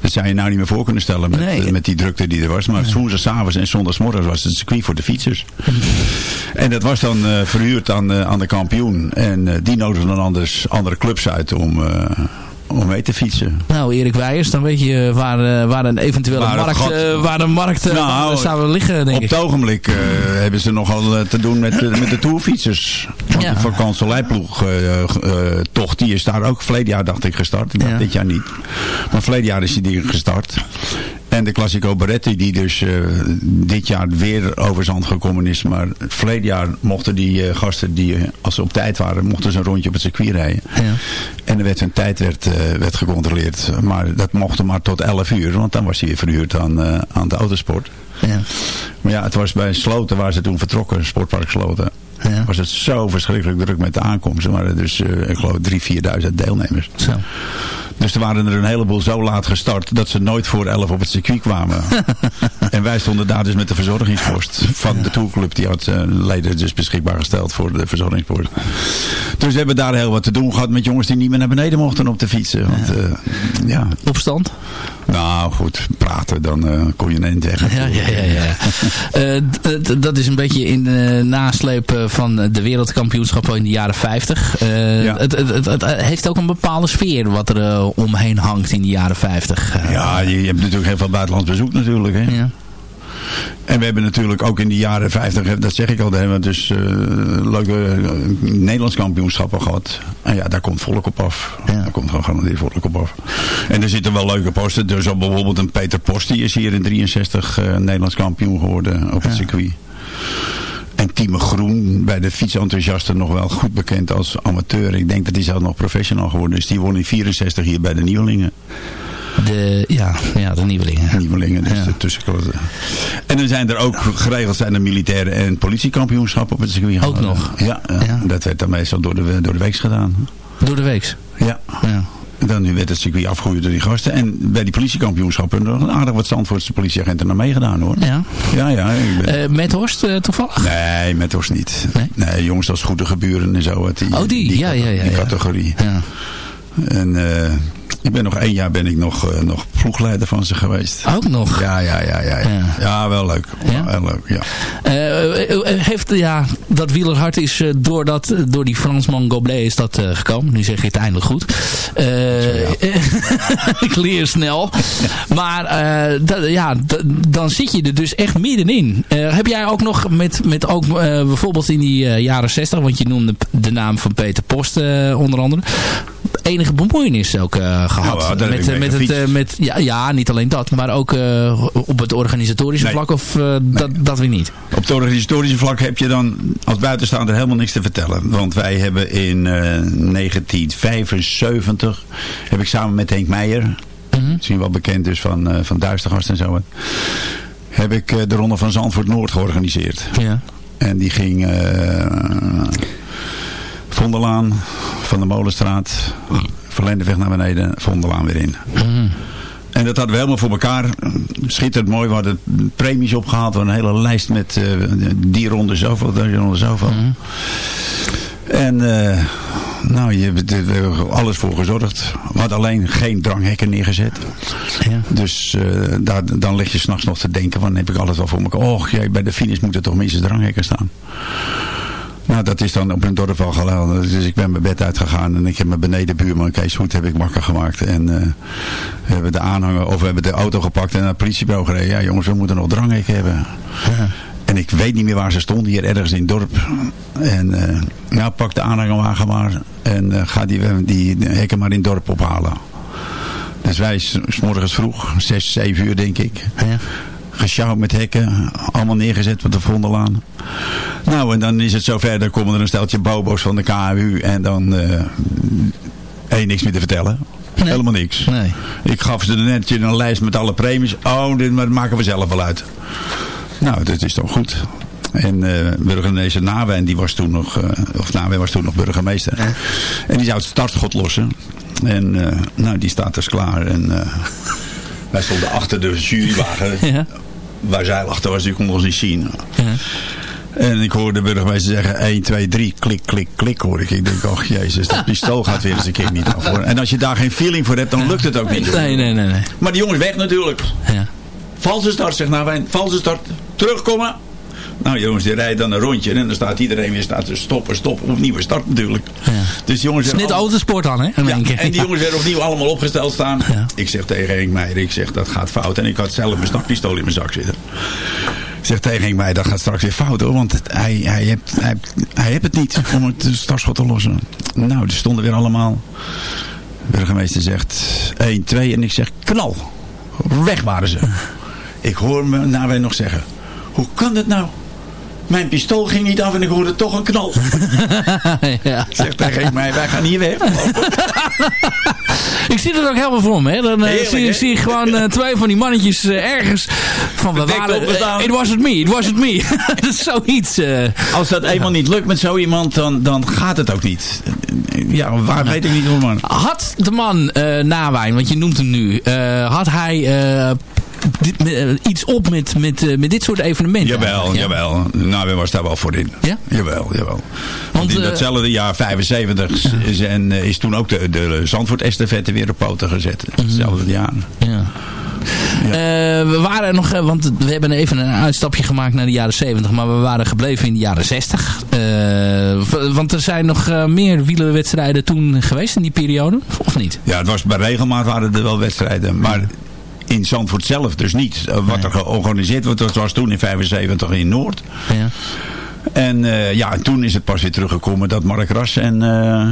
Dat zou je nou niet meer voor kunnen stellen met, nee. met die drukte die er was. Maar nee. woensdagavond en zondagsmorgen was het circuit voor de fietsers. en dat was dan uh, verhuurd aan, uh, aan de kampioen. En uh, die nodigden dan anders andere clubs uit om om mee te fietsen. Nou, Erik Weijers, dan weet je waar, waar een eventuele waar markt, uh, waar een markt nou, zou liggen, denk op ik. het ogenblik uh, hebben ze nogal te doen met, met de tourfietsers. Want ja. de vakantieleiploeg tocht, die is daar ook verleden jaar dacht ik gestart. Ja. Dit jaar niet. Maar verleden jaar is die gestart. En de Classico Beretti die dus uh, dit jaar weer over zand gekomen is. Maar verleden jaar mochten die uh, gasten die uh, als ze op tijd waren, mochten ze een rondje op het circuit rijden. Ja. En er werd hun tijd werd, werd gecontroleerd. Maar dat mocht maar tot 11 uur. Want dan was hij weer verhuurd aan, aan de autosport. Ja. Maar ja, het was bij Sloten waar ze toen vertrokken, Sportpark Sloten. Ja. Was het zo verschrikkelijk druk met de aankomst. Er waren dus, ik geloof, 3.000, 4.000 deelnemers. Zo. Dus er waren er een heleboel zo laat gestart dat ze nooit voor 11 op het circuit kwamen. en wij stonden daar dus met de verzorgingspost van de tourclub. Die had uh, leden dus beschikbaar gesteld voor de verzorgingspost. Dus we hebben daar heel wat te doen gehad met jongens die niet meer naar beneden mochten op de fietsen. Want. Uh, ja. Opstand? Nou goed, praten, dan uh, kon je eind weg. Ja, ja, ja. ja. uh, dat is een beetje in de nasleep van de wereldkampioenschappen in de jaren 50. Uh, ja. het, het, het, heeft ook een bepaalde sfeer wat er omheen hangt in de jaren 50. ja, je, je, hebt natuurlijk heel veel buitenlands bezoek natuurlijk. Hè? Ja. En we hebben natuurlijk ook in de jaren 50, dat zeg ik al, hebben we dus uh, leuke uh, Nederlands kampioenschappen gehad. En ja, daar komt volk op af. Ja. Daar komt gewoon garandeerd volk op af. En er zitten wel leuke posten. Dus al bijvoorbeeld een Peter Post, die is hier in 63 uh, Nederlands kampioen geworden op het ja. circuit. En Tieme Groen, bij de fietsenthousiasten nog wel goed bekend als amateur. Ik denk dat hij zelf nog professional geworden is. Die won in 64 hier bij de Nieuwelingen. De, ja, ja, de nieuwelingen. Nieuwelingen, dus ja. de tussenklasse. En dan zijn er ook geregeld zijn er militaire en politiekampioenschappen op het circuit. Ook nog? Ja, ja, dat werd dan meestal door de, door de weeks gedaan. Door de weeks? Ja. ja. Dan werd het circuit afgehuurd door die gasten. En bij die politiekampioenschappen nog een aardig wat Zandvoortse politieagenten naar meegedaan hoor. Ja? Ja, ja. Ben... Uh, met Horst uh, toevallig? Nee, met Horst niet. Nee? nee, jongens als Goede Geburen en zo. Die, oh, die? die ja, ja, ja. Die categorie. Ja. En... Uh, ik ben nog één jaar ben ik nog, uh, nog ploegleider van ze geweest. Ook nog? Ja, ja, ja. Ja, ja. ja wel leuk. Ja? Wel leuk, ja. Uh, heeft, ja, dat wielerhart is uh, door, dat, door die Fransman Goblet is dat gekomen. Nu zeg je het eindelijk goed. ik leer snel. Maar ja, dan zit je er dus echt middenin. heb jij ook nog met, met ook bijvoorbeeld in die jaren 60, want je noemde de naam van Peter Post onder andere enige bemoeienis ook uh, gehad. Ja, met, met het, uh, met, ja, ja, niet alleen dat, maar ook uh, op het organisatorische nee. vlak of nee. dat, dat weer niet? Op het organisatorische vlak heb je dan als buitenstaander helemaal niks te vertellen. Want wij hebben in 1975, heb ik samen met Henk Meijer, -hmm. misschien wel bekend dus van, van Duistergast en zo, heb ik de Ronde van Zandvoort Noord georganiseerd. Ja. En die ging... Vondelaan, Van de Molenstraat, Verlendeweg naar beneden, Vondelaan weer in. Mm. En dat hadden we helemaal voor elkaar. Schitterend mooi. We hadden premies opgehaald. We hadden een hele lijst met uh, die ronde zoveel, die ronde zoveel. Mm En uh, nou, je hebt alles voor gezorgd. We hadden alleen geen dranghekken neergezet. Ja. Dus uh, daar, dan lig je s'nachts nog te denken. Van heb ik alles wel voor elkaar. Och, jij, bij de finish moeten toch minstens dranghekken staan. Nou, dat is dan op een dorpval geluid. Dus ik ben mijn bed uitgegaan en ik heb mijn benedenbuurman Kees Hoed heb ik wakker gemaakt. En uh, we hebben de aanhanger, of we hebben de auto gepakt en naar het politiebureau gereden. Ja jongens, we moeten nog dranghekken hebben. Ja. En ik weet niet meer waar ze stonden, hier ergens in het dorp. En uh, nou, pak de aanhangerwagen maar en uh, ga die, die hekken maar in het dorp ophalen. Dus wij, s morgens vroeg, 6, 7 uur denk ik. Ja gesjouwd met hekken. Allemaal neergezet met de vondelaan. Nou, en dan is het zover. Dan komen er een steltje bobo's van de KMU. En dan uh, niks meer te vertellen. Helemaal niks. Nee. Ik gaf ze net een lijst met alle premies. Oh, dit maken we zelf wel uit. Nou, dat is toch goed. En uh, burgemeester Nawijn, die was toen nog, uh, of Nawijn was toen nog burgemeester. En die zou het startschot lossen. En uh, nou, die staat dus klaar. En wij stonden achter de jurywagen. Ja waar zij achter was, die kon ons niet zien. En ik hoorde de burgemeester zeggen 1, 2, 3, klik, klik, klik hoor ik. Ik denk, oh jezus, dat pistool gaat weer eens een keer niet af. Hoor. En als je daar geen feeling voor hebt, dan lukt het ook niet. Nee, nee, nee. nee. Maar die jongens weg natuurlijk. Ja. Valse start, zegt wij, valse start, terugkomen. Nou jongens, die rijden dan een rondje en dan staat iedereen weer staat te stoppen, stoppen, opnieuw start natuurlijk. Ja. Dus jongens... Het is net autosport dan, hè? Ja, en die jongens werden opnieuw allemaal opgesteld staan. Ja. Ik zeg tegen Henk Meijer, ik zeg dat gaat fout. En ik had zelf mijn snakpistool in mijn zak zitten. Ik zeg tegen Henk Meijer, dat gaat straks weer fout hoor. Want het, hij, hij, heeft, hij, hij heeft het niet om het startschot te lossen. Nou, er stonden weer allemaal. De burgemeester zegt 1, 2 en ik zeg knal. Weg waren ze. Ik hoor me nou weer nog zeggen. Hoe kan dat nou? Mijn pistool ging niet af en ik hoorde toch een knal. ja. Ik zeg tegen mij, wij gaan hier weg. ik zie het ook helemaal voor me. Hè. Dan uh, zie, zie, ik gewoon uh, twee van die mannetjes uh, ergens van we waren, it wasn't me, it wasn't me. dat is zoiets. Als dat eenmaal niet lukt met zo iemand, dan, dan gaat het ook niet. Ja, waar weet ik niet hoe man. Had de man Nawijn, want je noemt hem nu, had hij eh, iets op met, met, eh, met dit soort evenementen. Jawel, ja. jawel. Nou, we was daar wel voor in. Ja? Jawel, jawel. Want, in uh, datzelfde jaar 75 is, en, is toen ook de, de Zandvoort Estafette weer op poten gezet. Mhm. Hetzelfde jaar. Ja. Ja. Uh, we waren nog, want we hebben even een uitstapje gemaakt naar de jaren 70, maar we waren gebleven in de jaren 60. Uh, want er zijn nog meer wielerwedstrijden toen geweest in die periode, of niet? Ja, het was bij regelmaat waren er wel wedstrijden, maar in Zandvoort zelf dus niet. Eh, wat er georganiseerd wordt, dat was toen in 75 in Noord. Ja. En uh, ja, toen is het pas weer teruggekomen dat Mark Ras en... Uh,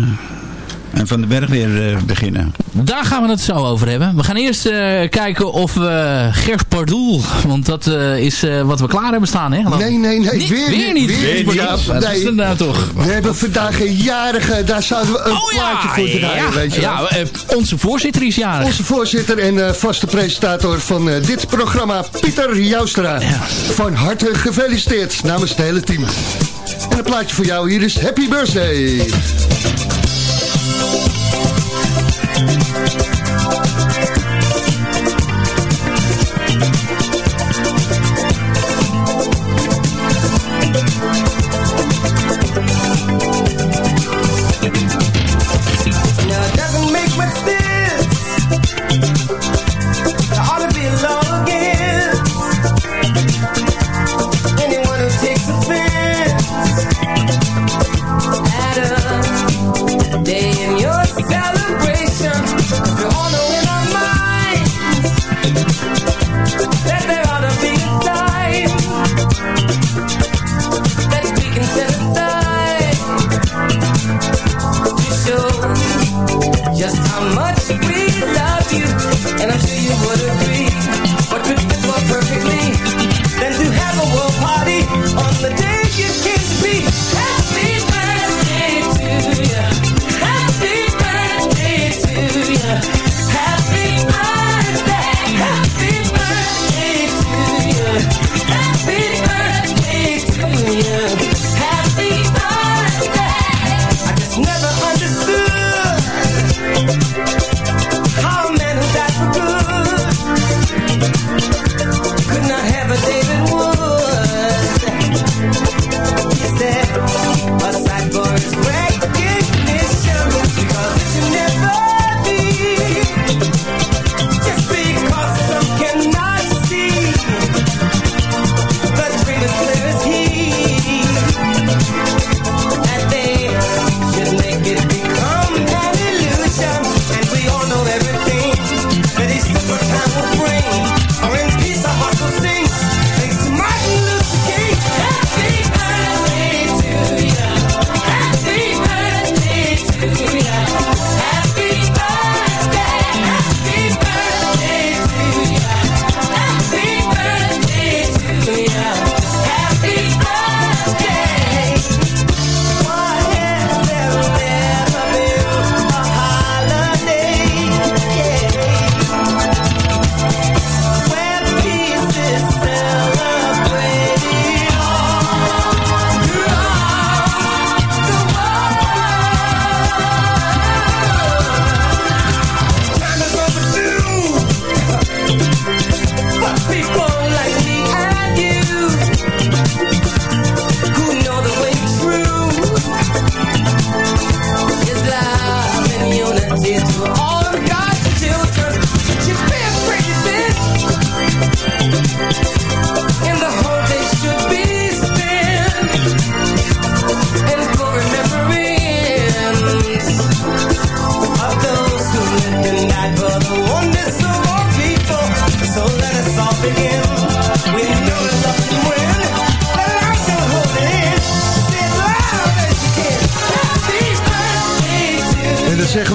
en Van den Berg weer uh, beginnen. Daar gaan we het zo over hebben. We gaan eerst uh, kijken of we Gert Pardoel, want dat uh, is wat we klaar hebben staan. Hè? Nee, nee, nee. Niet, weer, weer, niet. Weer niet. Ja, dat is nou toch. We hebben vandaag een jarige, daar zouden we een oh, plaatje ja, voor draaien. Ja, weet je ja onze voorzitter is jarig. Onze voorzitter en vaste presentator van dit programma, Pieter Joustra. Van harte gefeliciteerd namens het hele team. En een plaatje voor jou hier is Happy Birthday.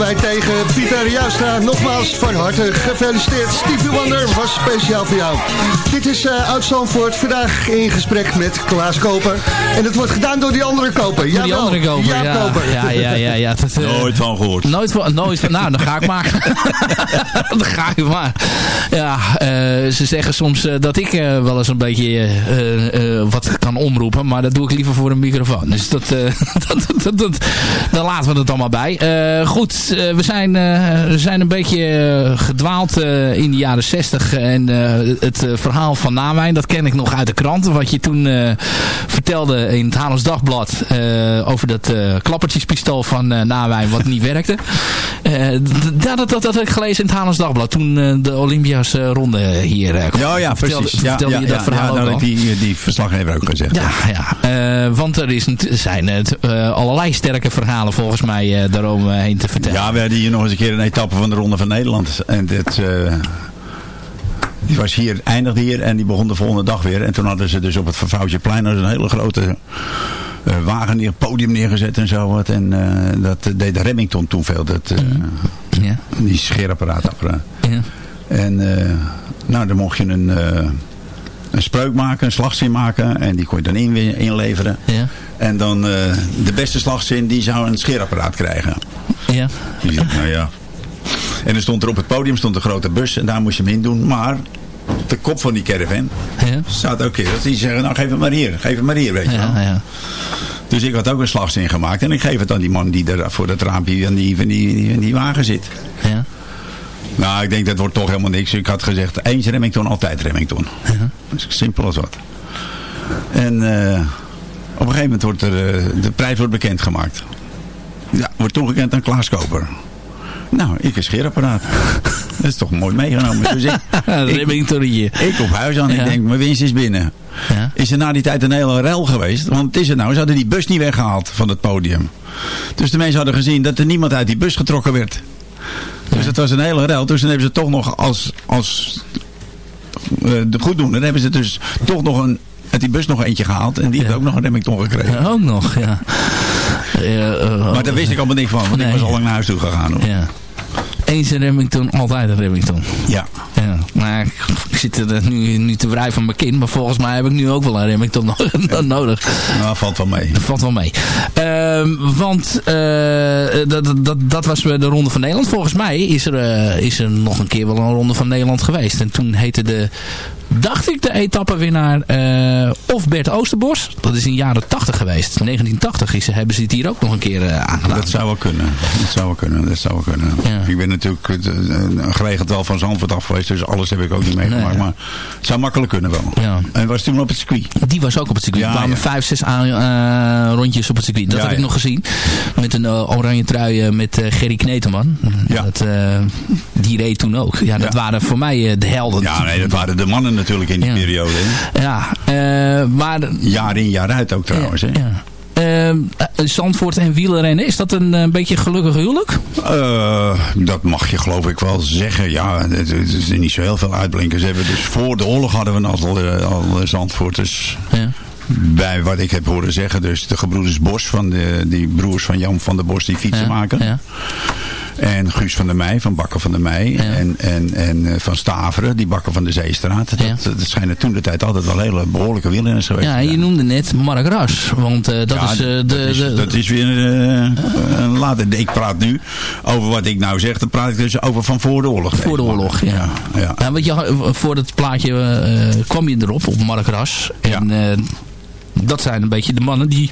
Wij tegen Pieter Joustra nogmaals van harte gefeliciteerd. Stevie Wonder was speciaal voor jou. Dit is uh, Oud Zandvoort, vandaag in gesprek met Klaas Koper. En het wordt gedaan door die andere Koper. Ja, die andere Koper, ja. ja. Koper. Ja, ja, ja. ja dat, uh, nooit van gehoord. Nooit van, nooit van, nou dan ga ik maar. dan ga ik maar. Ja, uh, ze zeggen soms dat ik wel eens een beetje wat kan omroepen. Maar dat doe ik liever voor een microfoon. Dus dat, dat, dat, dat, dan laten we het allemaal bij. goed goed, uh, we, zijn, uh, we zijn een beetje uh, gedwaald in de jaren 60. En het verhaal van Nawijn, dat ken ik nog uit de krant. Wat je toen vertelde in het Haarlems Dagblad over dat klappertjespistool van Nawijn wat niet werkte. dat, dat, dat, dat heb ik gelezen in het Haarlems Dagblad. Toen de Olympias ronde hier Ja, ja, vertelde, precies. Vertelde ja, je dat ja, verhaal ja, ook al? Die, die verslaggever ook gezegd. Ja, ja. want er is, zijn allerlei sterke verhalen volgens mij daaromheen te vertellen. Ja, we hadden hier nog eens een keer een etappe van de Ronde van Nederland. En dit, uh, die was hier, eindigde hier en die begon de volgende dag weer. En toen hadden ze dus op het Vervouwtjeplein een hele grote uh, wagen neer, podium neergezet en zo wat. En uh, dat deed de Remington toen veel, dat, mm. ja. die scheerapparaatapparaat. Ja. En nou, dan mocht je een, een spreuk maken, een slagzin maken. En die kon je dan in, inleveren. Ja. En dan de beste slagzin, die zou een scheerapparaat krijgen. Ja. nou ja. En er stond er op het podium stond een grote bus en daar moest je hem in doen. Maar de kop van die caravan ja. staat ook hier. Dat die zeggen, nou geef het maar hier, geef het maar hier, weet je ja, wel. Ja. Dus ik had ook een slagzin gemaakt. En ik geef het aan die man die er voor dat raampje van die, van die, van die wagen zit. Ja. Nou, ik denk dat wordt toch helemaal niks. Ik had gezegd, eens Remington, altijd Remington. Ja. Simpel als wat. En uh, op een gegeven moment wordt er, uh, de prijs wordt bekendgemaakt. Ja, wordt toegekend aan Klaas Koper. Nou, ik een scheerapparaat. Dat is toch mooi meegenomen. Dus ik, ik, ik op huis aan. Ja. Ik denk, mijn winst is binnen. Ja. Is er na die tijd een hele rel geweest. Want het is er nou. Ze hadden die bus niet weggehaald van het podium. Dus de mensen hadden gezien dat er niemand uit die bus getrokken werd. Dus het was een hele rel. Dus dan hebben ze toch nog als, als de goeddoener... hebben ze dus toch nog een uit die bus nog eentje gehaald. En die ja. heeft ook nog een Remington gekregen. Ja, ook nog, ja. Uh, uh, maar daar wist ik allemaal niet van. Want nee. ik was al lang naar huis toe gegaan. Hoor. Ja. Eens een Remington, altijd een Remington. Ja. ja. Maar ik, ik zit er nu, nu te wrijven van mijn kin. Maar volgens mij heb ik nu ook wel een Remington ja. nodig. Nou, valt wel mee. Dat valt wel mee. Uh, want uh, dat, dat, dat was de Ronde van Nederland. Volgens mij is er, uh, is er nog een keer wel een Ronde van Nederland geweest. En toen heette de dacht ik de etappewinnaar uh, of Bert Oosterbos. Dat is in de jaren 80 geweest. 1980 is, hebben ze het hier ook nog een keer uh, aangedaan. Dat zou wel kunnen. Dat zou wel kunnen. Dat zou wel kunnen. Ja. Ik ben natuurlijk uh, geregeld wel van Zandvoort af geweest. Dus alles heb ik ook niet meegemaakt. Nee, ja. Maar het zou makkelijk kunnen wel. Ja. En was toen op het circuit? Die was ook op het circuit. Er kwamen vijf, zes aan, rondjes op het circuit. Dat heb ik nog gezien. Met een oranje trui met Gerry Kneteman. Dat, die reed toen ook. Ja, dat waren voor mij de helden. Ja, nee, dat waren de mannen natuurlijk in die ja. periode. Ja, uh, maar... Jaar in, jaar uit ook trouwens. Ja, hè? ja. Uh, Zandvoort en wielrennen, is dat een, een beetje gelukkig huwelijk? Uh, dat mag je geloof ik wel zeggen. Ja, het, het is niet zo heel veel uitblinken. Ze hebben dus voor de oorlog hadden we al, al Zandvoorters... Ja. Bij wat ik heb horen zeggen, dus de gebroeders Bos, van de, die broers van Jan van der Bos die fietsen ja, maken. Ja. En Guus van der Meij, van Bakker van der Meij. Ja. En, en, en Van Staveren, die Bakker van de Zeestraat. Dat, Ja. dat schijnen toen de tijd altijd wel hele behoorlijke wielrenners geweest. Ja, je noemde net Mark Ras. Want uh, dat Ja, is uh, de... dat, is, de, dat is weer uh, een later. Ik praat nu over wat ik nou zeg. Dan praat ik dus over van voor de oorlog. Voor de oorlog, ja. ja, want je, voor het plaatje kwam je erop, op Mark Ras. En dat zijn een beetje de mannen die...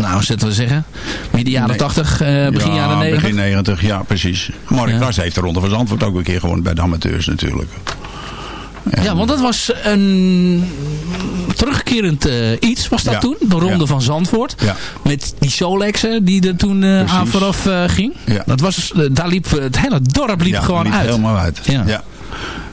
Nou, zullen we zeggen? Midden jaren Nee. 80, uh, begin ja, jaren 90. begin 90, ja precies. Mark Ja. Ras heeft de Ronde van Zandvoort ook een keer gewonnen bij de amateurs natuurlijk. En- Ja, want dat was een terugkerend uh, iets, was dat Ja. toen? De Ronde Ja. van Zandvoort. Ja. Met die Solexen die er toen uh, aan vooraf uh, ging. Dat was, daar liep, het hele dorp liep gewoon liep uit. helemaal uit. Ja.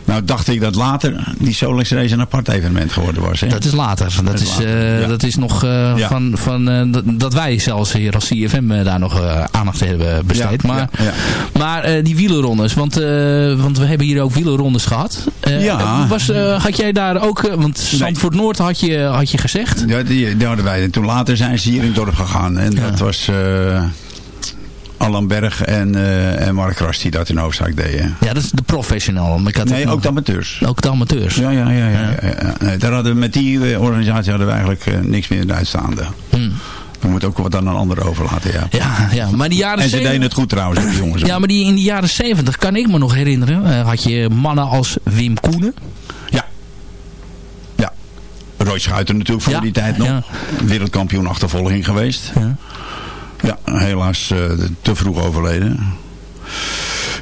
Nou dacht ik dat later die Solex Race een apart evenement geworden was. Hè? Dat is later. Dat, is, later, uh, dat is nog uh, ja. van, van uh, dat, dat, wij zelfs hier als CFM daar nog aandacht hebben besteed. maar maar die wielerrondes, want, want we hebben hier ook wielerrondes gehad. ja. Was, had jij daar ook, want Zandvoort Noord had je, had je gezegd? Ja, die, die hadden wij. En toen later zijn ze hier in het dorp gegaan. En dat was... Allan Berg en, uh, en Mark Rast die dat in hoofdzaak deden. Ja, dat is de professional. nee, ook de amateurs. Ook de amateurs. Ja, ja, ja. ja, ja. ja. Nee, daar hadden, met die eh, organisatie hadden we eigenlijk uh, niks meer uitstaande. Hmm. We moeten ook wat aan een ander overlaten, ja. Ja, ja maar die jaren En ze deden het goed trouwens, die jongens. Ja, maar die, in de jaren 70 kan ik me nog herinneren. Had je mannen als Wim Koenen. Ja. Ja. Roy Schuiter natuurlijk voor ja, die tijd nog. Wereldkampioen achtervolging geweest. Ja. Ja, helaas uh, te vroeg overleden.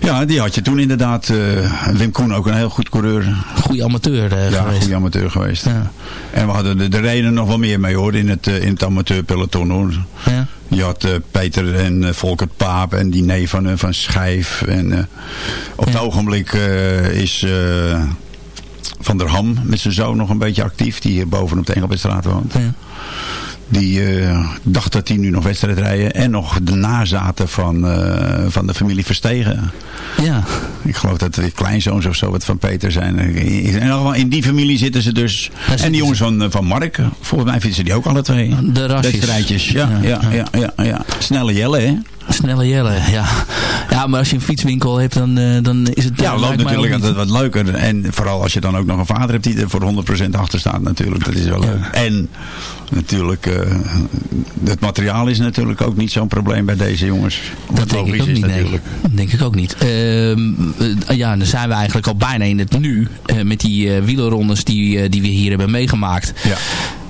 Ja, die had je toen inderdaad. Uh, Wim Koen ook een heel goed coureur. Goeie amateur uh, ja, goede amateur geweest. Ja. En we hadden de reden nog wel meer mee hoor, in het, uh, in het amateurpeloton hoor. Ja. Je had Peter en Volkert Paap en die neef van, van Schijf. En op ja. het ogenblik is... Van der Ham met zijn zoon nog een beetje actief. Die hier bovenop de Engelbestraat woont. Ja. Die uh, dacht dat hij nu nog wedstrijd rijden. En nog de nazaten van, uh, van de familie Verstegen. Ja. Ik geloof dat er kleinzoons of zo wat van Peter zijn. In, in die familie zitten ze dus. En die jongens van, van Mark. Volgens mij vinden ze die ook alle twee. De rasjes. Ja, ja, ja, ja, ja, ja. Snelle Jelle hè. Snelle Jelle, ja. Ja, maar als je een fietswinkel hebt, dan, uh, dan is het... Ja, loopt natuurlijk altijd wat leuker. En vooral als je dan ook nog een vader hebt die er voor 100% achter staat natuurlijk. Dat is wel leuk. Ja. En natuurlijk, uh, het materiaal is natuurlijk ook niet zo'n probleem bij deze jongens. Dat denk ik ook niet, natuurlijk. Nee. Dat denk ik ook niet. Uh, ja, dan zijn we eigenlijk al bijna in het nu. met die wielerrondes die, die we hier hebben meegemaakt. Ja.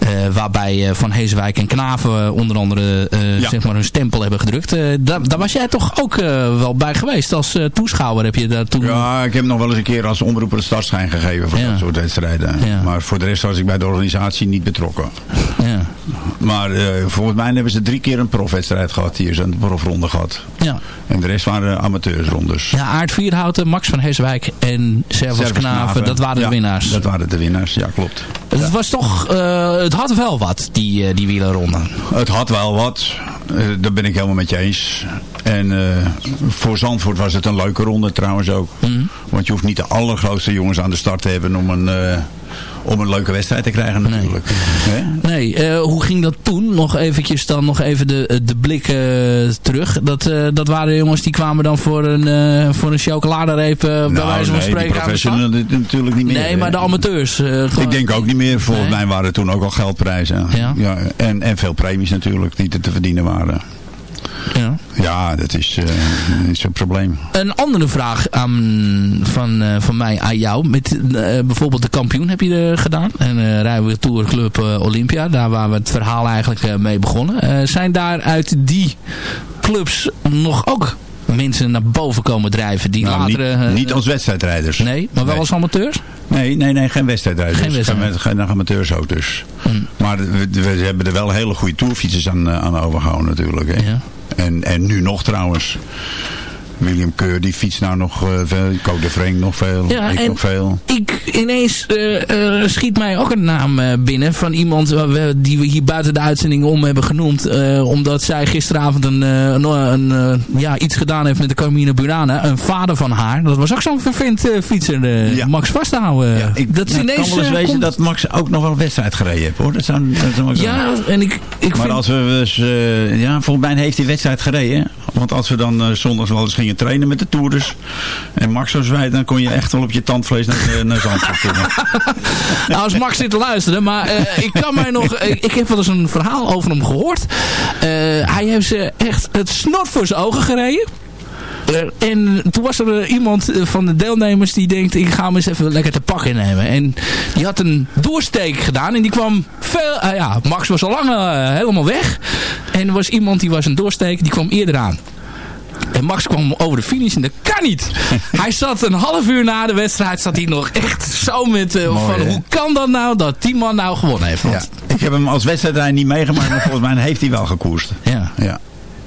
Uh, waarbij uh, Van Heeswijk en Knaven onder andere ja. zeg maar hun stempel hebben gedrukt. daar, daar was jij toch ook wel bij geweest als toeschouwer? Heb je daar toen... Ja, ik heb nog wel eens een keer als omroeper een startschijn gegeven voor ja. dat soort wedstrijden. Ja. Maar voor de rest was ik bij de organisatie niet betrokken. Ja. Maar volgens mij hebben ze drie keer een profwedstrijd gehad hier. Ze een profronde gehad. Ja. En de rest waren amateursrondes. Ja, Aard Vierhouten, Max van Heeswijk en Servus Knaven, dat waren de winnaars. dat waren de winnaars, ja klopt. Het was toch, het had wel wat, die, die wielerronde. Het had wel wat. Uh, daar ben ik helemaal met je eens. En uh, voor Zandvoort was het een leuke ronde trouwens ook. Mm -hmm. Want je hoeft niet de allergrootste jongens aan de start te hebben om een... Om een leuke wedstrijd te krijgen natuurlijk. Nee, nee uh, hoe ging dat toen? Nog eventjes dan nog even de, de blik uh, terug. Dat, uh, dat waren jongens die kwamen dan voor een, voor een chocoladereep nou, bij wijze van nee, spreken die professionals natuurlijk niet meer. Nee, maar de amateurs. Ik denk ook niet meer. Volgens nee? mij waren er toen ook al geldprijzen. Ja. Ja, en, en veel premies natuurlijk die er te verdienen waren. Ja, ja dat is, uh, probleem. Een andere vraag aan, van, uh, van mij aan jou. Met uh, bijvoorbeeld de kampioen heb je gedaan. En Rijden Tour Club Olympia. Daar waar we het verhaal eigenlijk mee begonnen. zijn daar uit die clubs nog ook mensen naar boven komen drijven die nou, later... Niet, niet, als wedstrijdrijders. Nee, maar wel nee. als amateurs? Nee, nee, nee geen wedstrijdrijders. Geen, wedstrijd. geen, geen amateurs ook dus. Hmm. Maar we, we, hebben er wel hele goede tourfietsers aan, aan overgehouden natuurlijk. Hè. Ja. En, en nu nog trouwens. William Keur, die fietst nou nog uh, veel. Code de Vreng nog veel. Ja, ik nog veel. Ik ineens uh, uh, schiet mij ook een naam binnen van iemand die we hier buiten de uitzending om hebben genoemd. omdat zij gisteravond een, een, ja, iets gedaan heeft met de Carmine Burana. Een vader van haar. Dat was ook zo'n vervent fietser. Ja. Max Vasthouden. Ja, ik, dat nou, ineens, kan wel eens wezen komt... dat Max ook nog wel een wedstrijd gereden heeft hoor. Dat zou, dat zou ja, en ik, ik maar vind... als we dus, ja, volgens mij heeft hij wedstrijd gereden. Want als we dan zondags wel eens gingen trainen met de toerders. En Max was wij, dan kon je echt wel op je tandvlees naar, naar Zandvoort komen. nou, als Max zit te luisteren, maar uh, ik kan mij nog... Ik, ik, heb wel eens een verhaal over hem gehoord. Uh, hij heeft ze echt het snot voor zijn ogen gereden. En toen was er iemand van de deelnemers die denkt, ik ga hem eens even lekker te pakken nemen. En die had een doorsteek gedaan en die kwam veel, uh, ja, Max was al lang uh, helemaal weg. En er was iemand die was een doorsteek, die kwam eerder aan. En Max kwam over de finish en dat kan niet. hij zat een half uur na de wedstrijd, zat hij nog echt zo met uh, Mooi, van hè? hoe kan dat nou dat die man nou gewonnen heeft. Want... Ja. Ik heb hem als wedstrijdrij niet meegemaakt, maar volgens mij heeft hij wel gekoerst. Ja. ja.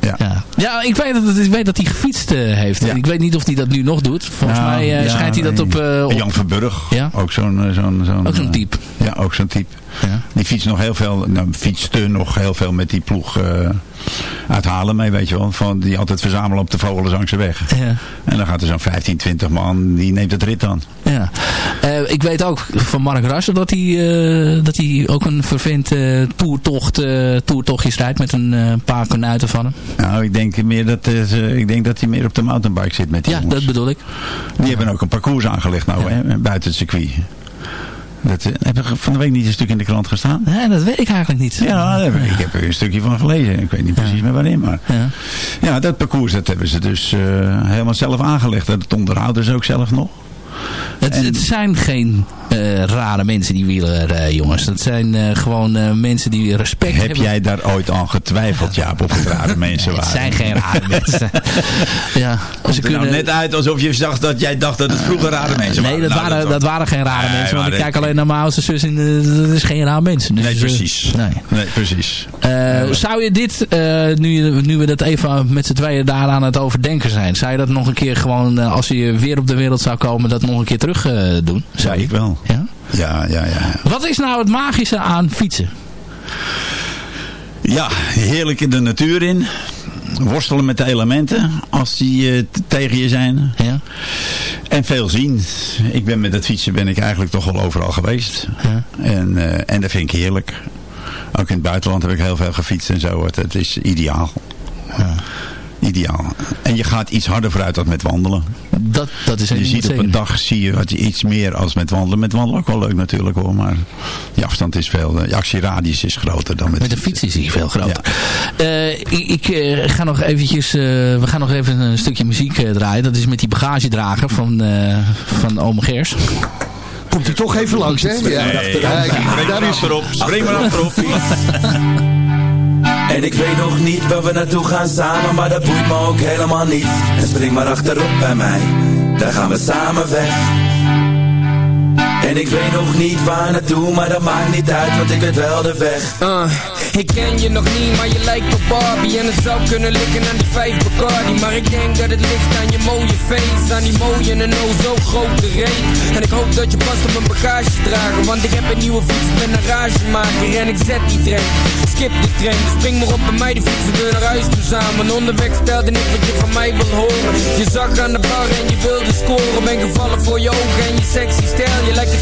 Ja. ja. ik, weet dat, ik weet dat hij gefietst heeft. Ik weet niet of hij dat nu nog doet. Volgens mij schijnt hij dat op... op... Jan Verburg, ja? ook zo'n... zo'n zo'n ook zo'n type. Ja, ook zo'n type. Ja. Die fietst nog heel veel, nou, fietste nog heel veel met die ploeg uh, uit Halen mee, weet je wel. Van, die altijd verzamelen op de Vogelenzangse weg. Ja. En dan gaat er zo'n 15, 20 man, die neemt het rit aan. Ja. Uh, ik weet ook van Mark Russell dat hij, uh, dat hij ook een vervent uh, toertocht, toertochtjes rijdt met een paar kanuiten van hem. Nou, ik denk, meer dat, ik denk dat hij meer op de mountainbike zit met die Ja, jongens. dat bedoel ik. Die hebben ook een parcours aangelegd nou, ja. hè, buiten het circuit. Dat, uh, heb van de week niet een stuk in de krant gestaan? Nee, dat weet ik eigenlijk niet. Ja, ik heb er een stukje van gelezen. Ik weet niet precies ja. meer waarin, maar... Ja. ja, dat parcours dat hebben ze dus uh, helemaal zelf aangelegd. Dat onderhouden ze ook zelf nog. Het, en... het, zijn geen uh, rare mensen die wielen, uh, jongens. Dat zijn uh, gewoon mensen die respect Heb hebben. Heb jij daar ooit aan getwijfeld, Jaap, of het rare mensen waren? Het zijn geen rare mensen. ja, ze kunnen... nou net uit alsof je zag dat jij dacht dat het vroeger rare mensen waren. Nee, dat, nou, waren, dat, waren geen rare nee, mensen. Want ik kijk alleen naar mijn oudste zus en dat is geen rare mensen. Dus, nee, precies. nee. nee, precies. zou je dit, nu, nu we dat even met z'n tweeën daar aan het overdenken zijn. Zou je dat nog een keer gewoon, als je weer op de wereld zou komen, dat nog een keer terug doen? Zou ik wel. Ja? Ja, ja, ja. Wat is nou het magische aan fietsen? Ja, heerlijk in de natuur in. Worstelen met de elementen als die uh, tegen je zijn. Ja. En veel zien. Ik ben met het fietsen ben ik eigenlijk toch wel overal geweest. Ja. En, uh, en dat vind ik heerlijk. Ook in het buitenland heb ik heel veel gefietst en zo. Het, het is ideaal. Ja. Ideaal. En je gaat iets harder vooruit dan met wandelen. Dat, dat is je ziet op een dag zie je wat je iets meer als met wandelen. Met wandelen ook wel leuk natuurlijk hoor. Maar die afstand is veel. De actieradius is groter dan met Met de fiets is hij veel groter. Ja. Uh, ik ik uh, ga nog eventjes. Uh, we gaan nog even een stukje muziek draaien. Dat is met die bagagedrager van, van Ome Gers. Komt u toch even langs, hè? Ja, nee, ja, ja, daar is erop. Spring maar achterop. En ik weet nog niet waar we naartoe gaan samen, maar dat boeit me ook helemaal niet. En spring maar achterop bij mij, daar gaan we samen weg. En ik weet nog niet waar naartoe, maar dat maakt niet uit, want ik weet wel de weg. Uh, ik ken je nog niet, maar je lijkt op Barbie. En het zou kunnen liggen aan die vijf Bacardi. Maar ik denk dat het ligt aan je mooie face Aan die mooie en oh zo grote reet. En ik hoop dat je past op mijn bagage dragen Want ik heb een nieuwe fiets met een ragemaker. En ik zet die trein, skip die trein. Dus spring maar op bij mij, die fietsen we naar huis toe samen. Onderweg stelde ik wat je van mij wil horen. Je zag aan de bar en je wilde scoren. Ben gevallen voor je ogen en je sexy stijl. Je lijkt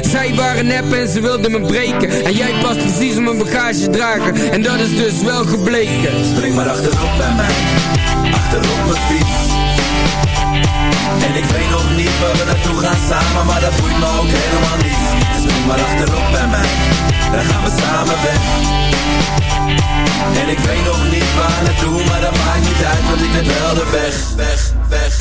zij waren nep en ze wilden me breken. En jij past precies op mijn bagage dragen En dat is dus wel gebleken. Spring maar achterop bij mij. Achterop mijn fiets. En ik weet nog niet waar we naartoe gaan samen Maar dat boeit me ook helemaal niet. Spring maar achterop bij mij. Dan gaan we samen weg En ik weet nog niet waar naartoe Maar dat maakt niet uit want ik ben wel de weg Weg, weg.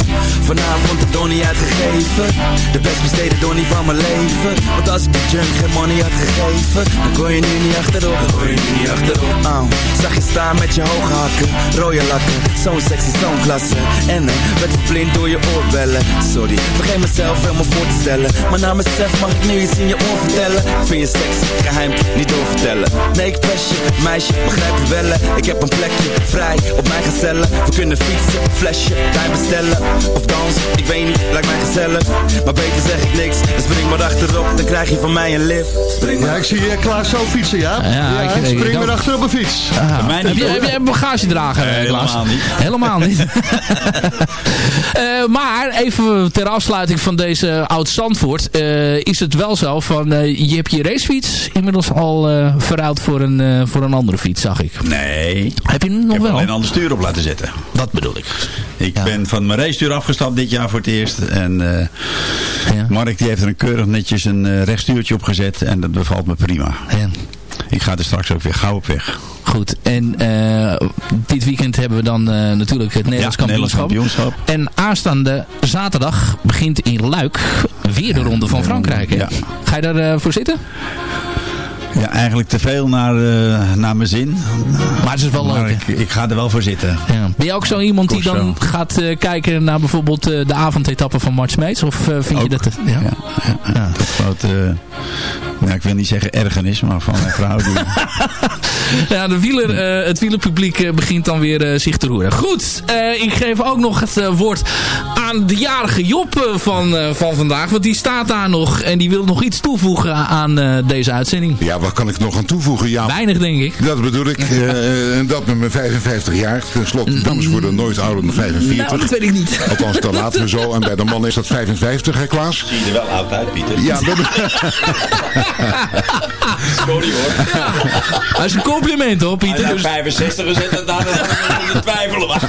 Vanavond de donnie uitgegeven. De best besteden donnie van mijn leven. Want als ik de junk geen money had gegeven Dan kon je nu niet achterop. Dan kon je nu niet achterop. Oh, Zag je staan met je hoge hakken. Rode lakken Zo'n sexy, zo'n klasse. En uh, werd verblind door je oorbellen. Sorry, vergeet mezelf helemaal voor te stellen. Maar na mezelf mag ik nu iets in je oor vertellen. Vind je seks, geheim, niet doorvertellen. Nee, ik je, meisje, begrijp je wel Ik heb een plekje, vrij, op mijn gezellen We kunnen fietsen, flesje, tijd bestellen Of dansen, ik weet niet, lijkt mij gezellig. Maar beter zeg ik niks, dan spring maar achterop, dan krijg je van mij een lift. Spring Ja, ik zie je Klaas zo fietsen, ja? Ja, ik- ik- spring ik maar ook. achter op een fiets. Ah, mij heb, je, hoor. heb je een bagagedrager, Nee, eh, Klaas? helemaal niet. Helemaal niet. Eh, maar even ter afsluiting van deze Oud-Zandvoort. eh, is het wel zo van, eh, je hebt je racefiets inmiddels al eh verruild voor een, eh, voor een andere fiets, zag ik. Nee. Heb je hem Ik nog heb wel? alleen een ander stuur op laten zetten. Dat bedoel ik. Ik Ja. ben van mijn racestuur afgestapt dit jaar voor het eerst. En eh, Ja. Mark die heeft er een keurig netjes een eh, rechtstuurtje op gezet. En dat bevalt me prima. Ja. Ik ga er straks ook weer gauw op weg. Goed, en eh, dit weekend hebben we dan natuurlijk het Nederlands Ja, Nederlands kampioenschap. En aanstaande zaterdag begint in Luik weer de Ronde van Frankrijk. Ja. Ga je daarvoor voor zitten? Ja, eigenlijk te veel naar, eh, naar mijn zin. Maar het is wel leuk. ik, ik ga er wel voor zitten. Ja. Ben je ook zo iemand die dan gaat eh, kijken naar bijvoorbeeld eh, de avondetappen van Mart Smeets? Of vind je dat... ja? Ja, ja, Ja. Nou, ik wil niet zeggen ergernis, maar van mijn vrouw. Die, Ja, de wieler, het wielerpubliek begint dan weer zich te roeren. Goed, ik geef ook nog het woord aan de jarige Job eh, van, eh, van vandaag. Want die staat daar nog en die wil nog iets toevoegen aan eh, deze uitzending. Ja, wat kan ik nog aan toevoegen? Ja, Weinig, denk ik. dat bedoel ik. eh, En dat met mijn 55 jaar. Ten slotte, dames worden nooit ouder dan 45. Nou, dat weet ik niet. Althans, dat laten we zo. En bij de man is dat 55, hè Klaas? zie je er wel oud uit, Pieter. Ja, dat, Sorry hoor. Dat is een compliment hoor, Pieter. Dus, 65 we zetten daar de twijfelen.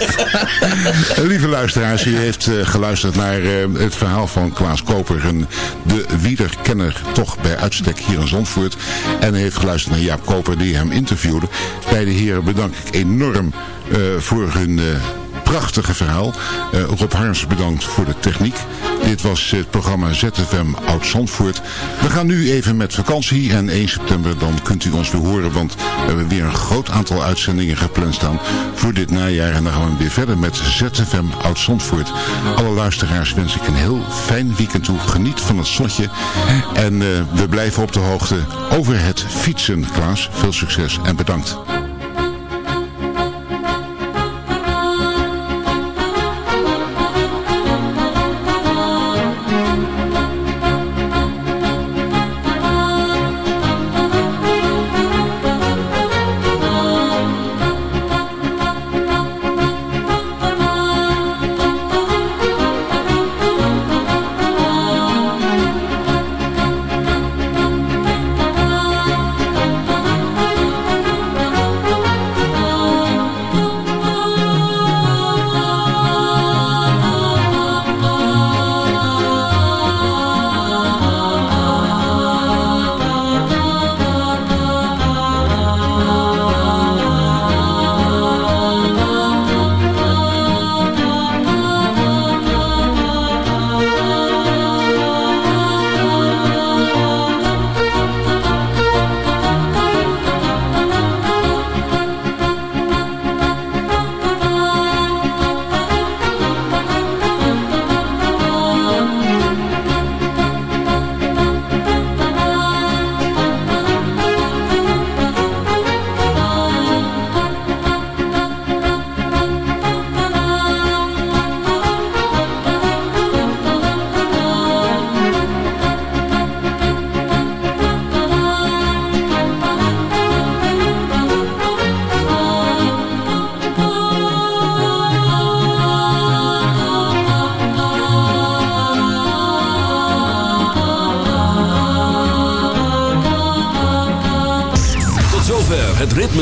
lieve luisteraars, u heeft geluisterd naar eh, het verhaal van Klaas Koper. Een, de wielerkenner toch bij uitstek hier in Zandvoort. En heeft geluisterd naar Jaap Koper die hem interviewde. Beide heren bedank ik enorm eh, voor hun... prachtige verhaal. Eh, Rob Harms bedankt voor de techniek. Dit was het programma ZFM Oud Zandvoort. We gaan nu even met vakantie en 1 september dan kunt u ons weer horen. Want we hebben weer een groot aantal uitzendingen gepland staan voor dit najaar. En dan gaan we weer verder met ZFM Oud Zandvoort. Alle luisteraars wens ik een heel fijn weekend toe. Geniet van het zonnetje. En eh, we blijven op de hoogte over het fietsen, Klaas. Veel succes en bedankt.